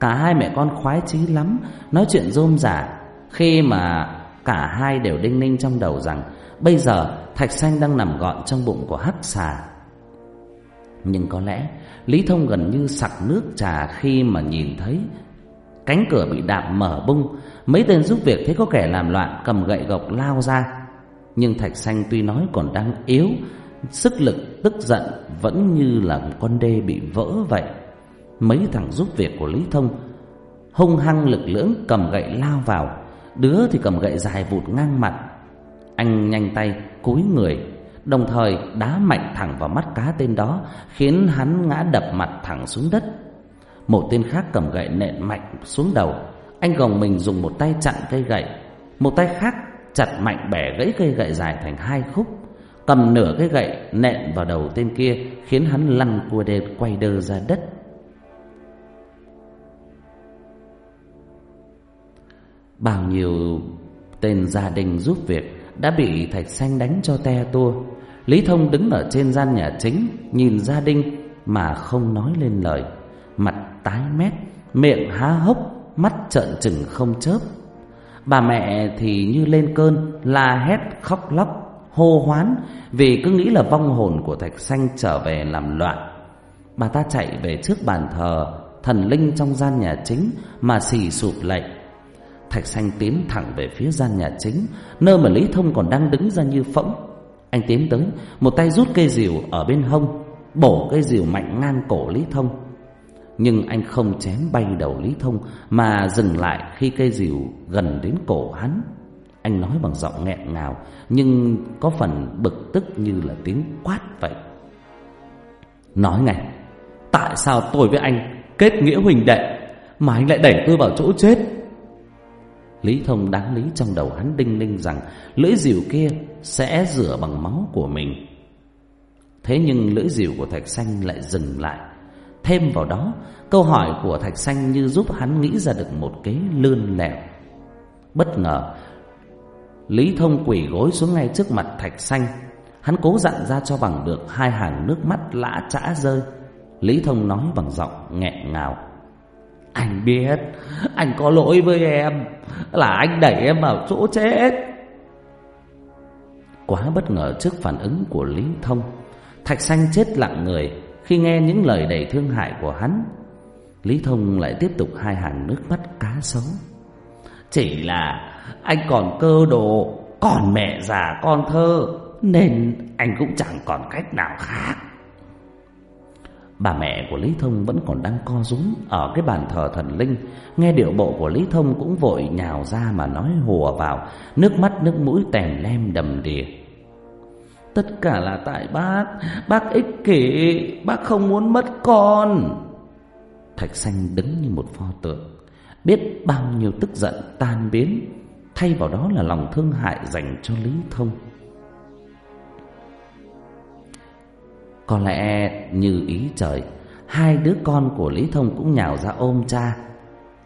Cả hai mẹ con khoái chí lắm. Nói chuyện rôm rả. Khi mà cả hai đều đinh ninh trong đầu rằng, Bây giờ Thạch Xanh đang nằm gọn trong bụng của hắc xà. Nhưng có lẽ, Lý Thông gần như sặc nước trà khi mà nhìn thấy Cánh cửa bị đạp mở bung. Mấy tên giúp việc thấy có kẻ làm loạn Cầm gậy gộc lao ra. Nhưng Thạch Xanh tuy nói còn đang yếu, Sức lực, tức giận Vẫn như là một con đê bị vỡ vậy. Mấy thằng giúp việc của Lý Thông. Hung hăng lực lưỡng cầm gậy lao vào, Đứa thì cầm gậy dài vụt ngang mặt. Anh nhanh tay cúi người, Đồng thời đá mạnh thẳng vào mắt cá tên đó, Khiến hắn ngã đập mặt thẳng xuống đất. Một tên khác cầm gậy nện mạnh xuống đầu. Anh gồng mình dùng một tay chặn cây gậy, Một tay khác chặt mạnh bẻ gãy cây gậy dài thành hai khúc. Cầm nửa cây gậy nện vào đầu tên kia, Khiến hắn lăn cua đê quay đơ ra đất. Bao nhiêu Tên gia đình giúp việc đã bị Thạch Xanh đánh cho te tua. Lý Thông đứng ở trên gian nhà chính, nhìn gia đình mà không nói lên lời. Mặt tái mét, miệng há hốc, mắt trợn trừng không chớp. Bà mẹ thì như lên cơn, la hét khóc lóc, hô hoán vì cứ nghĩ là vong hồn của Thạch Xanh trở về làm loạn. Bà ta chạy về trước bàn thờ thần linh trong gian nhà chính mà xì sụp lệnh. Thạch Xanh tiến thẳng về phía gian nhà chính, nơi mà Lý Thông còn đang đứng ra như phỗng. Anh tiến tới, một tay rút cây rìu ở bên hông, bổ cây rìu mạnh ngang cổ Lý Thông. Nhưng anh không chém bay đầu Lý Thông mà dừng lại khi cây rìu gần đến cổ hắn. Anh nói bằng giọng nghẹn ngào nhưng có phần bực tức như là tiếng quát vậy. Nói ngay, tại sao tôi với anh kết nghĩa huỳnh đệ mà anh lại đẩy tôi vào chỗ chết? Lý Thông đáng lý trong đầu hắn đinh ninh rằng lưỡi dìu kia sẽ rửa bằng máu của mình. Thế nhưng lưỡi dìu của Thạch Xanh lại dừng lại. Thêm vào đó, câu hỏi của Thạch Xanh như giúp hắn nghĩ ra được một kế lươn lẹo. Bất ngờ, Lý Thông quỳ gối xuống ngay trước mặt Thạch Xanh. Hắn cố dặn ra cho bằng được hai hàng nước mắt lã chã rơi. Lý Thông nói bằng giọng nghẹn ngào. Anh biết, anh có lỗi với em, là anh đẩy em vào chỗ chết. Quá bất ngờ trước phản ứng của Lý Thông, Thạch Xanh chết lặng người khi nghe những lời đầy thương hại của hắn. Lý Thông lại tiếp tục hai hàng nước mắt cá sấu. Chỉ là anh còn cơ đồ, còn mẹ già con thơ, nên anh cũng chẳng còn cách nào khác. Bà mẹ của Lý Thông vẫn còn đang co rúm ở cái bàn thờ thần linh. Nghe điệu bộ của Lý Thông cũng vội nhào ra mà nói hùa vào, nước mắt nước mũi tèm lem đầm đìa. Tất cả là tại bác, bác ích kỷ, bác không muốn mất con. Thạch Xanh đứng như một pho tượng, biết bao nhiêu tức giận tan biến, thay vào đó là lòng thương hại dành cho Lý Thông. Có lẽ như ý trời, Hai đứa con của Lý Thông cũng nhào ra ôm cha.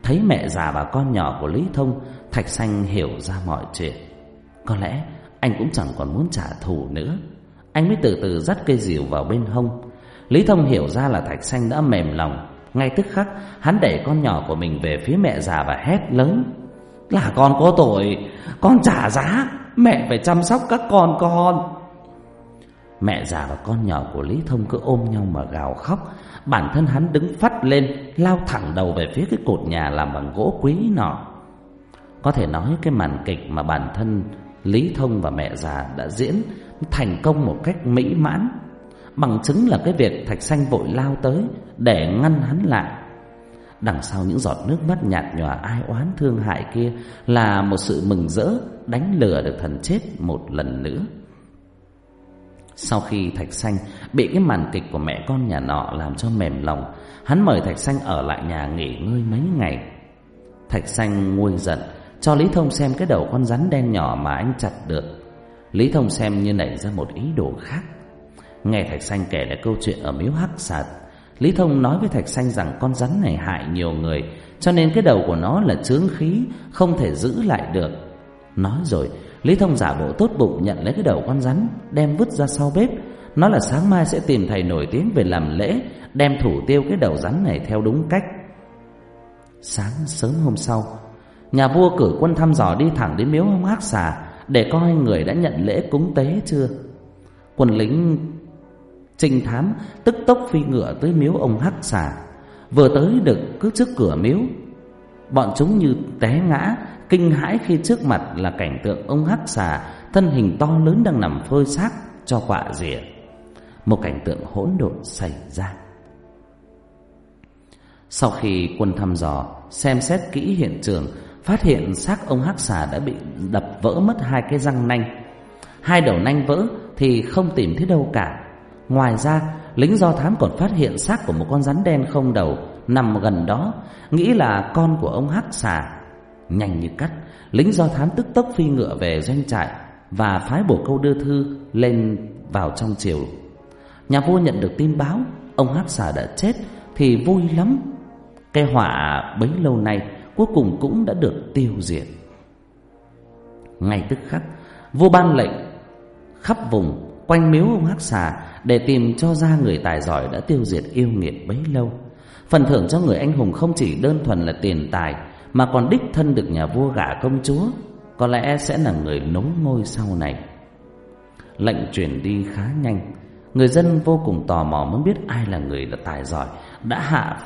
Thấy mẹ già và con nhỏ của Lý Thông, Thạch Xanh hiểu ra mọi chuyện. Có lẽ anh cũng chẳng còn muốn trả thù nữa. Anh mới từ từ dắt cây rìu vào bên hông. Lý Thông hiểu ra là Thạch Xanh đã mềm lòng. Ngay tức khắc, Hắn đẩy con nhỏ của mình về phía mẹ già và hét lớn. Là con có tội, Con trả giá, Mẹ phải chăm sóc các con con. Mẹ già và con nhỏ của Lý Thông cứ ôm nhau mà gào khóc. Bản thân hắn đứng phát lên, Lao thẳng đầu về phía cái cột nhà làm bằng gỗ quý nọ. Có thể nói cái màn kịch mà bản thân Lý Thông và mẹ già đã diễn Thành công một cách mỹ mãn, Bằng chứng là cái việc Thạch Xanh vội lao tới Để ngăn hắn lại. Đằng sau những giọt nước mắt nhạt nhòa ai oán thương hại kia Là một sự mừng rỡ Đánh lừa được thần chết một lần nữa sau khi Thạch Xanh bị cái màn kịch của mẹ con nhà nọ làm cho mềm lòng, hắn mời Thạch Xanh ở lại nhà nghỉ ngơi mấy ngày. Thạch Xanh nguôi giận, cho Lý Thông xem cái đầu con rắn đen nhỏ mà anh chặt được. Lý Thông xem như nảy ra một ý đồ khác. Nghe Thạch Xanh kể lại câu chuyện ở miếu hắc sạt, Lý Thông nói với Thạch Xanh rằng con rắn này hại nhiều người, cho nên cái đầu của nó là chướng khí, không thể giữ lại được. Nói rồi, Lý Thông giả bộ tốt bụng nhận lấy cái đầu con rắn, đem vứt ra sau bếp. Nó là sáng mai sẽ tìm thầy nổi tiếng về làm lễ, đem thủ tiêu cái đầu rắn này theo đúng cách. Sáng sớm hôm sau, nhà vua cử quân thăm dò đi thẳng đến miếu ông Hắc Xà để coi người đã nhận lễ cúng tế chưa. Quân lính trinh thám tức tốc phi ngựa tới miếu ông Hắc Xà. Vừa tới được cứ trước cửa miếu, bọn chúng như té ngã kinh hãi khi trước mặt là cảnh tượng ông hắc xà, thân hình to lớn đang nằm phơi xác cho quạ rỉa. Một cảnh tượng hỗn độn xảy ra. Sau khi quân thăm dò, xem xét kỹ hiện trường, phát hiện xác ông hắc xà đã bị đập vỡ mất hai cái răng nanh. Hai đầu nanh vỡ thì không tìm thấy đâu cả. Ngoài ra, lính do thám còn phát hiện xác của một con rắn đen không đầu nằm gần đó, nghĩ là con của ông hắc xà. Nhanh như cắt, Lính do thám tức tốc phi ngựa về doanh trại Và phái bổ câu đưa thư lên vào trong triều. Nhà vua nhận được tin báo, Ông hát Xà đã chết, Thì vui lắm. Cái họa bấy lâu nay Cuối cùng cũng đã được tiêu diệt. Ngay tức khắc, Vua ban lệnh khắp vùng quanh miếu ông Hắc Xà để tìm cho ra người tài giỏi đã tiêu diệt yêu nghiệt bấy lâu. Phần thưởng cho người anh hùng không chỉ đơn thuần là tiền tài mà còn đích thân được nhà vua gả công chúa, có lẽ sẽ là người nối ngôi sau này. Lệnh truyền đi khá nhanh, người dân vô cùng tò mò muốn biết ai là người đã tài giỏi đã hạ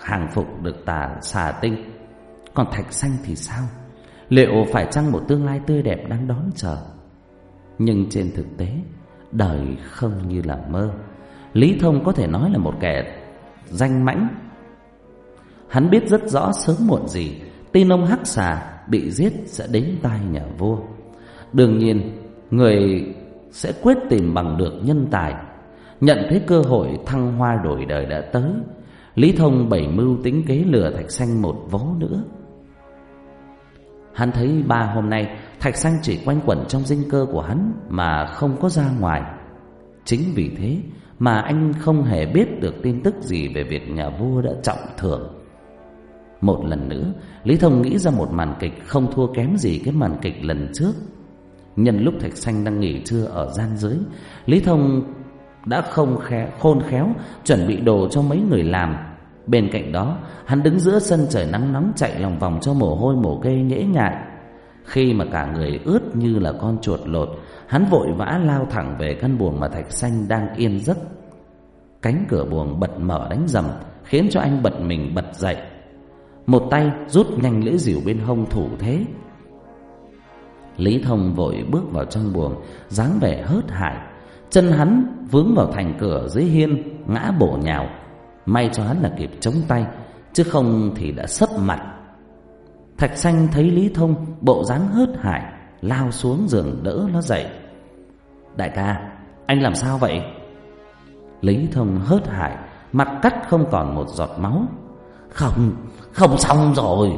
hàng phục được tà xà tinh. Còn Thạch Xanh thì sao? Liệu phải chăng một tương lai tươi đẹp đang đón chờ? Nhưng trên thực tế Đời không như là mơ Lý Thông có thể nói là một kẻ danh mãnh Hắn biết rất rõ sớm muộn gì Tin ông Hắc Xà bị giết sẽ đến tai nhà vua. Đương nhiên, Người sẽ quyết tìm bằng được nhân tài. Nhận thấy cơ hội thăng hoa đổi đời đã tới, Lý Thông bảy mưu tính kế lừa Thạch Xanh một vố nữa. Hắn thấy ba hôm nay, Thạch xanh chỉ quanh quẩn trong dinh cơ của hắn Mà không có ra ngoài. Chính vì thế Mà anh không hề biết được tin tức gì Về việc nhà vua đã trọng thưởng. Một lần nữa, Lý Thông nghĩ ra một màn kịch Không thua kém gì cái màn kịch lần trước. Nhân lúc Thạch Xanh đang nghỉ trưa ở gian dưới, Lý Thông đã không khôn khéo Chuẩn bị đồ cho mấy người làm. Bên cạnh đó, Hắn đứng giữa sân trời nắng nóng chạy lòng vòng cho mồ hôi mồ kê nhễ nhại. Khi mà cả người ướt như là con chuột lột, Hắn vội vã lao thẳng về căn buồng mà Thạch Xanh đang yên giấc. Cánh cửa buồng bật mở đánh rầm, Khiến cho anh bật mình bật dậy. Một tay rút nhanh lưỡi dìu bên hông thủ thế. Lý Thông vội bước vào trong buồng, dáng vẻ hớt hải. Chân hắn vướng vào thành cửa dưới hiên, Ngã bổ nhào. May cho hắn là kịp chống tay, Chứ không thì đã sấp mặt. Thạch xanh thấy Lý Thông bộ dáng hớt hải, Lao xuống giường đỡ nó dậy. Đại ca, Anh làm sao vậy? Lý Thông hớt hải, Mặt cắt không còn một giọt máu. Không không xong rồi.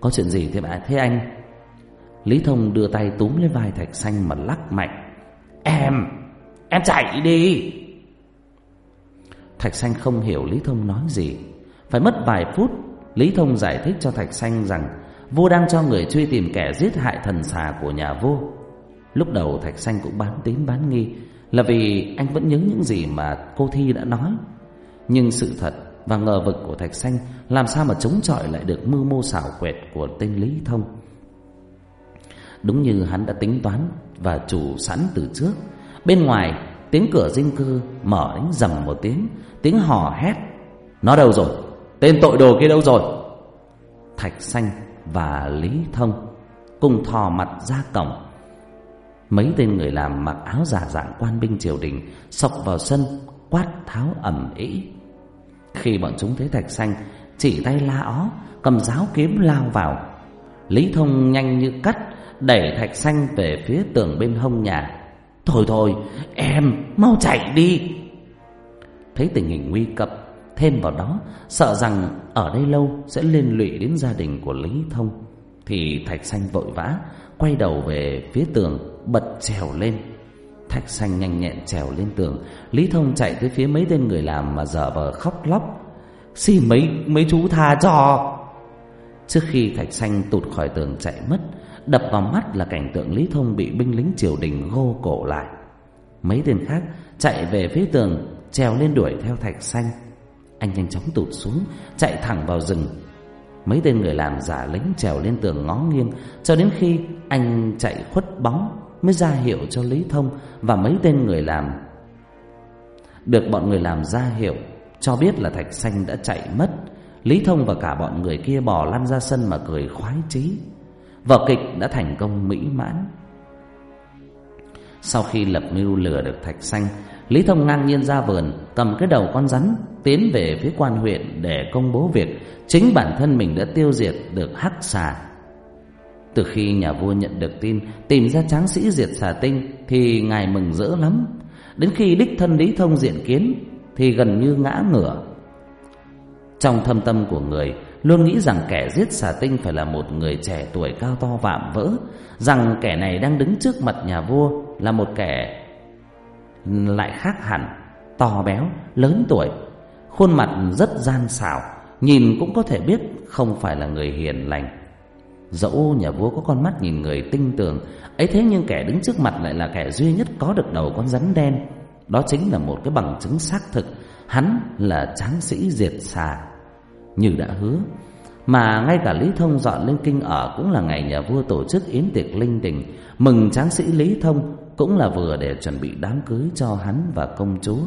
Có chuyện gì thế bạn Thế anh. Lý Thông đưa tay túm lấy vai Thạch Xanh mà lắc mạnh. Em Em chạy đi. Thạch Xanh không hiểu Lý Thông nói gì. Phải mất vài phút, Lý Thông giải thích cho Thạch Xanh rằng vua đang cho người truy tìm kẻ giết hại thần xà của nhà vua. Lúc đầu Thạch Xanh cũng bán tín bán nghi là vì anh vẫn nhớ những gì mà cô Thi đã nói. Nhưng sự thật và ngờ vực của Thạch Xanh làm sao mà chống chọi lại được mưu mô xảo quyệt của tên Lý Thông. Đúng như hắn đã tính toán và chủ sẵn từ trước. Bên ngoài, tiếng cửa dinh cư mở đánh rầm một tiếng, tiếng hò hét. Nó đâu rồi? Tên tội đồ kia đâu rồi Thạch Xanh và Lý Thông Cùng thò mặt ra cổng Mấy tên người làm mặc áo giả dạng quan binh triều đình Sọc vào sân quát tháo ẩm ĩ khi bọn chúng thấy Thạch Xanh, Chỉ tay la ó, Cầm giáo kiếm lao vào. Lý Thông nhanh như cắt, Đẩy Thạch Xanh về phía tường bên hông nhà. Thôi thôi, Em, mau chạy đi. Thấy tình hình nguy cấp, Thêm vào đó, Sợ rằng ở đây lâu Sẽ liên lụy đến gia đình của Lý Thông, Thì Thạch Xanh vội vã Quay đầu về phía tường, Bật trèo lên. Thạch Xanh nhanh nhẹn trèo lên tường. Lý Thông chạy tới phía mấy tên người làm Mà dở vờ khóc lóc. Xin mấy mấy chú tha cho. Trước khi Thạch Xanh tụt khỏi tường chạy mất, Đập vào mắt là cảnh tượng Lý Thông Bị binh lính triều đình gô cổ lại. Mấy tên khác chạy về phía tường, Trèo lên đuổi theo Thạch Xanh. Anh nhanh chóng tụt xuống, Chạy thẳng vào rừng. Mấy tên người làm giả lính trèo lên tường ngó nghiêng, Cho đến khi anh chạy khuất bóng. Mới ra hiệu cho Lý Thông Và mấy tên người làm. Được bọn người làm ra hiệu, Cho biết là Thạch Xanh đã chạy mất. Lý Thông và cả bọn người kia bò lăn ra sân mà cười khoái chí. Vở kịch đã thành công mỹ mãn. Sau khi lập mưu lừa được Thạch Xanh, Lý Thông ngang nhiên ra vườn, Cầm cái đầu con rắn, Tiến về phía quan huyện để công bố việc Chính bản thân mình đã tiêu diệt được hắc xà. Từ khi nhà vua nhận được tin, Tìm ra tráng sĩ diệt xà tinh, Thì ngài mừng rỡ lắm. Đến khi đích thân Lý Thông diện kiến, Thì gần như ngã ngửa. Trong thâm tâm của người, Luôn nghĩ rằng kẻ giết xà tinh Phải là một người trẻ tuổi cao to vạm vỡ, Rằng kẻ này đang đứng trước mặt nhà vua Là một kẻ lại khác hẳn, to béo, lớn tuổi, khuôn mặt rất gian xảo, nhìn cũng có thể biết không phải là người hiền lành. Dẫu nhà vua có con mắt nhìn người tinh tường ấy thế nhưng kẻ đứng trước mặt lại là kẻ duy nhất có được đầu con rắn đen đó chính là một cái bằng chứng xác thực hắn là tráng sĩ diệt xà như đã hứa mà ngay cả Lý Thông dọn lên kinh ở cũng là ngày nhà vua tổ chức yến tiệc linh đình mừng tráng sĩ Lý Thông cũng là vừa để chuẩn bị đám cưới cho hắn và công chúa.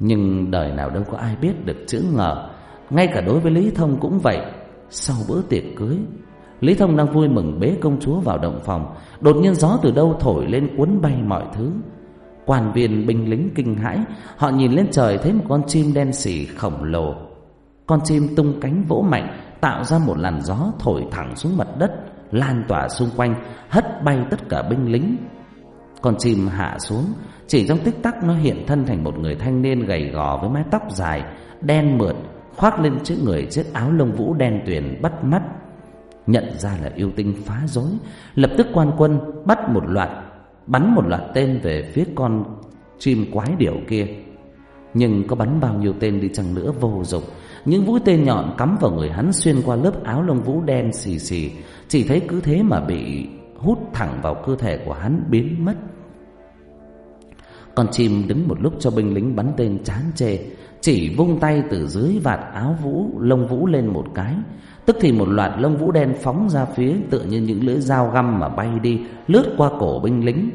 Nhưng đời nào đâu có ai biết được chữ ngờ, ngay cả đối với Lý Thông cũng vậy. Sau bữa tiệc cưới, Lý Thông đang vui mừng bế công chúa vào động phòng, đột nhiên gió từ đâu thổi lên cuốn bay mọi thứ. Quan viên binh lính kinh hãi, họ nhìn lên trời thấy một con chim đen sì khổng lồ. Con chim tung cánh vỗ mạnh, tạo ra một làn gió thổi thẳng xuống mặt đất, lan tỏa xung quanh, hất bay tất cả binh lính. Con chim hạ xuống, chỉ trong tích tắc nó hiện thân thành một người thanh niên gầy gò với mái tóc dài, đen mượt, khoác lên chiếc người chiếc áo lông vũ đen tuyền bắt mắt. Nhận ra là yêu tinh phá rối, lập tức quan quân bắt một loạt, bắn một loạt tên về phía con chim quái điểu kia. Nhưng có bắn bao nhiêu tên đi chăng nữa vô dụng Những mũi tên nhọn cắm vào người hắn xuyên qua lớp áo lông vũ đen xì xì Chỉ thấy cứ thế mà bị hút thẳng vào cơ thể của hắn biến mất Con chim đứng một lúc cho binh lính bắn tên chán chê chỉ vung tay từ dưới vạt áo vũ lông vũ lên một cái Tức thì một loạt lông vũ đen phóng ra phía Tựa như những lưỡi dao găm mà bay đi Lướt qua cổ binh lính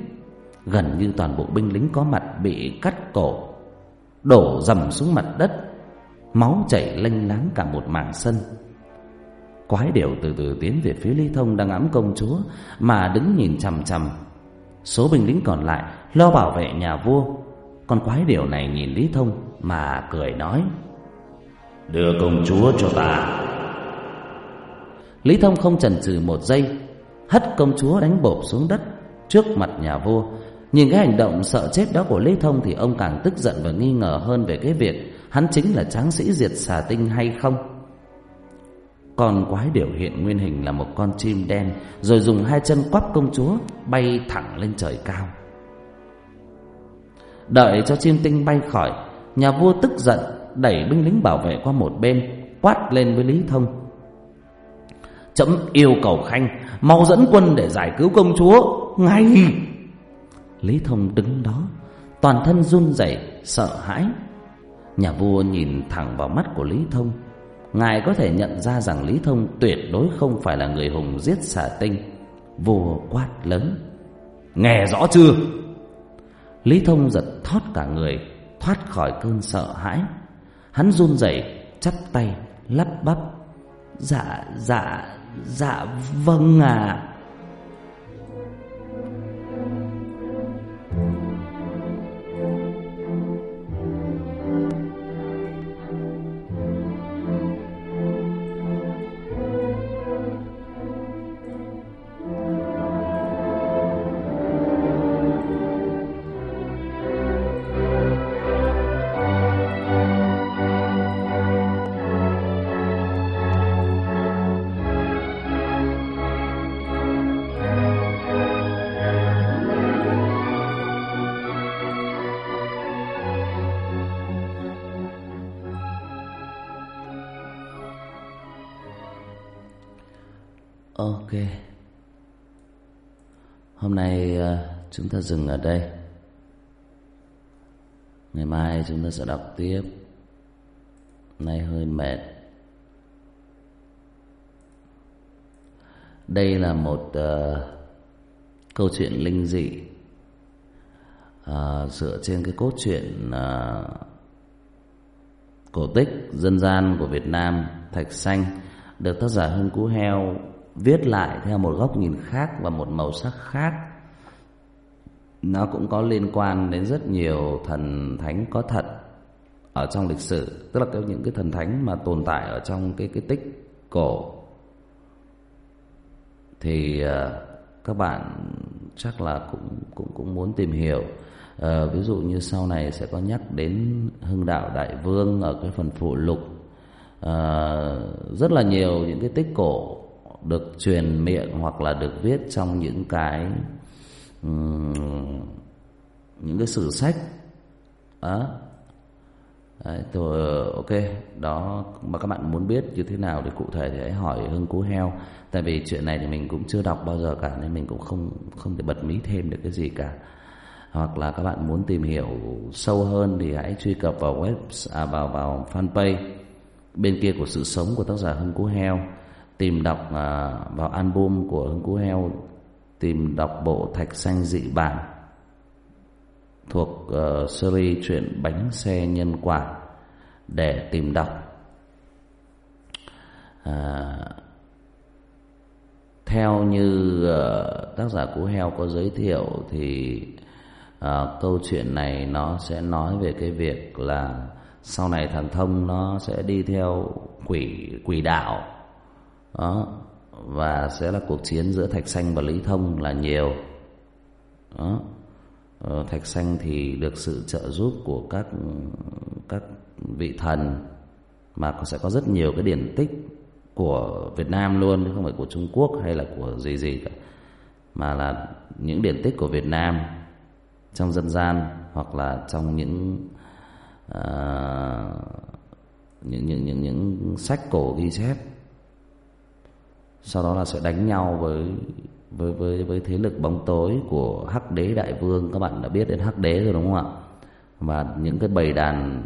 Gần như toàn bộ binh lính có mặt bị cắt cổ đổ dầm xuống mặt đất, máu chảy lênh láng cả một mảng sân. Quái đều từ từ tiến về phía Lý Thông đang ẵm công chúa mà đứng nhìn chằm chằm. Số binh lính còn lại lo bảo vệ nhà vua. Con quái điều này nhìn Lý Thông mà cười nói: "Đưa công chúa cho ta." Lý Thông không chần chừ một giây, hất công chúa đánh bộp xuống đất trước mặt nhà vua Nhìn cái hành động sợ chết đó của Lý Thông thì ông càng tức giận và nghi ngờ hơn về cái việc hắn chính là tráng sĩ diệt xà tinh hay không. Con quái biểu hiện nguyên hình là một con chim đen rồi dùng hai chân quắp công chúa bay thẳng lên trời cao. Đợi cho chim tinh bay khỏi, nhà vua tức giận đẩy binh lính bảo vệ qua một bên, quát lên với Lý Thông. Chấm yêu cầu Khanh mau dẫn quân để giải cứu công chúa ngay. Lý Thông đứng đó Toàn thân run rẩy sợ hãi. Nhà vua nhìn thẳng vào mắt của Lý Thông. Ngài có thể nhận ra rằng Lý Thông tuyệt đối không phải là người hùng giết xà tinh. Vua quát lớn. Nghe rõ chưa? Lý Thông giật thót cả người. Thoát khỏi cơn sợ hãi. Hắn run rẩy, chắp tay, lắp bắp. Dạ dạ dạ vâng à dừng ở đây. Ngày mai chúng ta sẽ đọc tiếp. Nay hơi mệt. Đây là một uh, câu chuyện linh dị. Uh, Dựa trên cái cốt truyện uh, cổ tích dân gian của Việt Nam Thạch Xanh Được tác giả Hưng Cú Heo viết lại theo một góc nhìn khác và một màu sắc khác nó cũng có liên quan đến rất nhiều thần thánh có thật ở trong lịch sử tức là cái những cái thần thánh mà tồn tại ở trong cái cái tích cổ. Thì uh, các bạn chắc là cũng cũng cũng muốn tìm hiểu. Uh, ví dụ như sau này sẽ có nhắc đến hưng đạo đại vương ở cái phần phụ lục. Uh, rất là nhiều những cái tích cổ được truyền miệng hoặc là được viết trong những cái những cái sử sách. Đó Đấy, tôi ok đó mà các bạn muốn biết như thế nào thì cụ thể thì hãy hỏi hưng cú heo. Tại vì chuyện này thì mình cũng chưa đọc bao giờ cả nên mình cũng không không thể bật mí thêm được cái gì cả. Hoặc là các bạn muốn tìm hiểu sâu hơn thì hãy truy cập vào web à, vào vào fanpage bên kia của sự sống của tác giả hưng cú heo. Tìm đọc à, vào album của hưng cú heo tìm đọc bộ thạch xanh dị bản thuộc uh, series truyện bánh xe nhân quả để tìm đọc. À, theo như uh, tác giả cú heo có giới thiệu thì uh, câu chuyện này nó sẽ nói về cái việc là sau này thằng thông nó sẽ đi theo quỷ quỷ đạo. Đó và sẽ là cuộc chiến giữa thạch xanh và lý thông là nhiều. Đó. Ờ, thạch xanh thì được sự trợ giúp của các các vị thần mà sẽ có rất nhiều cái điển tích của Việt Nam luôn chứ không phải của Trung Quốc hay là của gì gì cả mà là những điển tích của Việt Nam trong dân gian hoặc là trong những uh, những những những những sách cổ ghi chép sau đó là sẽ đánh nhau với với với với thế lực bóng tối của Hắc Đế Đại Vương. Các bạn đã biết đến Hắc Đế rồi đúng không ạ? Và những cái bầy đàn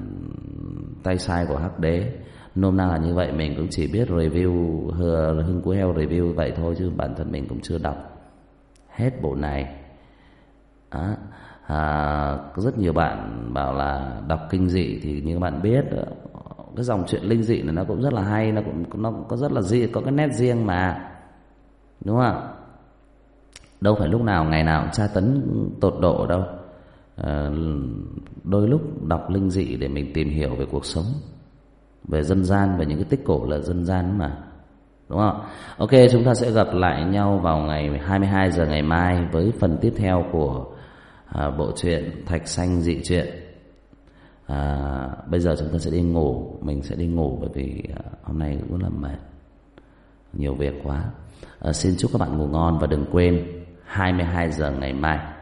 tay sai của Hắc Đế nôm na là như vậy. Mình cũng chỉ biết review hưng của heo review vậy thôi chứ bản thân mình cũng chưa đọc hết bộ này. À, à, rất nhiều bạn bảo là đọc kinh dị thì như các bạn biết cái dòng chuyện linh dị này nó cũng rất là hay nó cũng nó có rất là dị có cái nét riêng mà. Đúng không đâu phải lúc nào ngày nào tra tấn tột độ đâu. À, đôi lúc đọc linh dị để mình tìm hiểu về cuộc sống về dân gian về những cái tích cổ là dân gian mà. Đúng không ok chúng ta sẽ gặp lại nhau vào ngày 22 giờ ngày mai với phần tiếp theo của à, bộ truyện thạch xanh dị truyện à, bây giờ chúng ta sẽ đi ngủ. Mình sẽ đi ngủ bởi vì à, hôm nay cũng là mệt. Nhiều việc quá. À, xin chúc các bạn ngủ ngon và đừng quên 22 giờ ngày mai.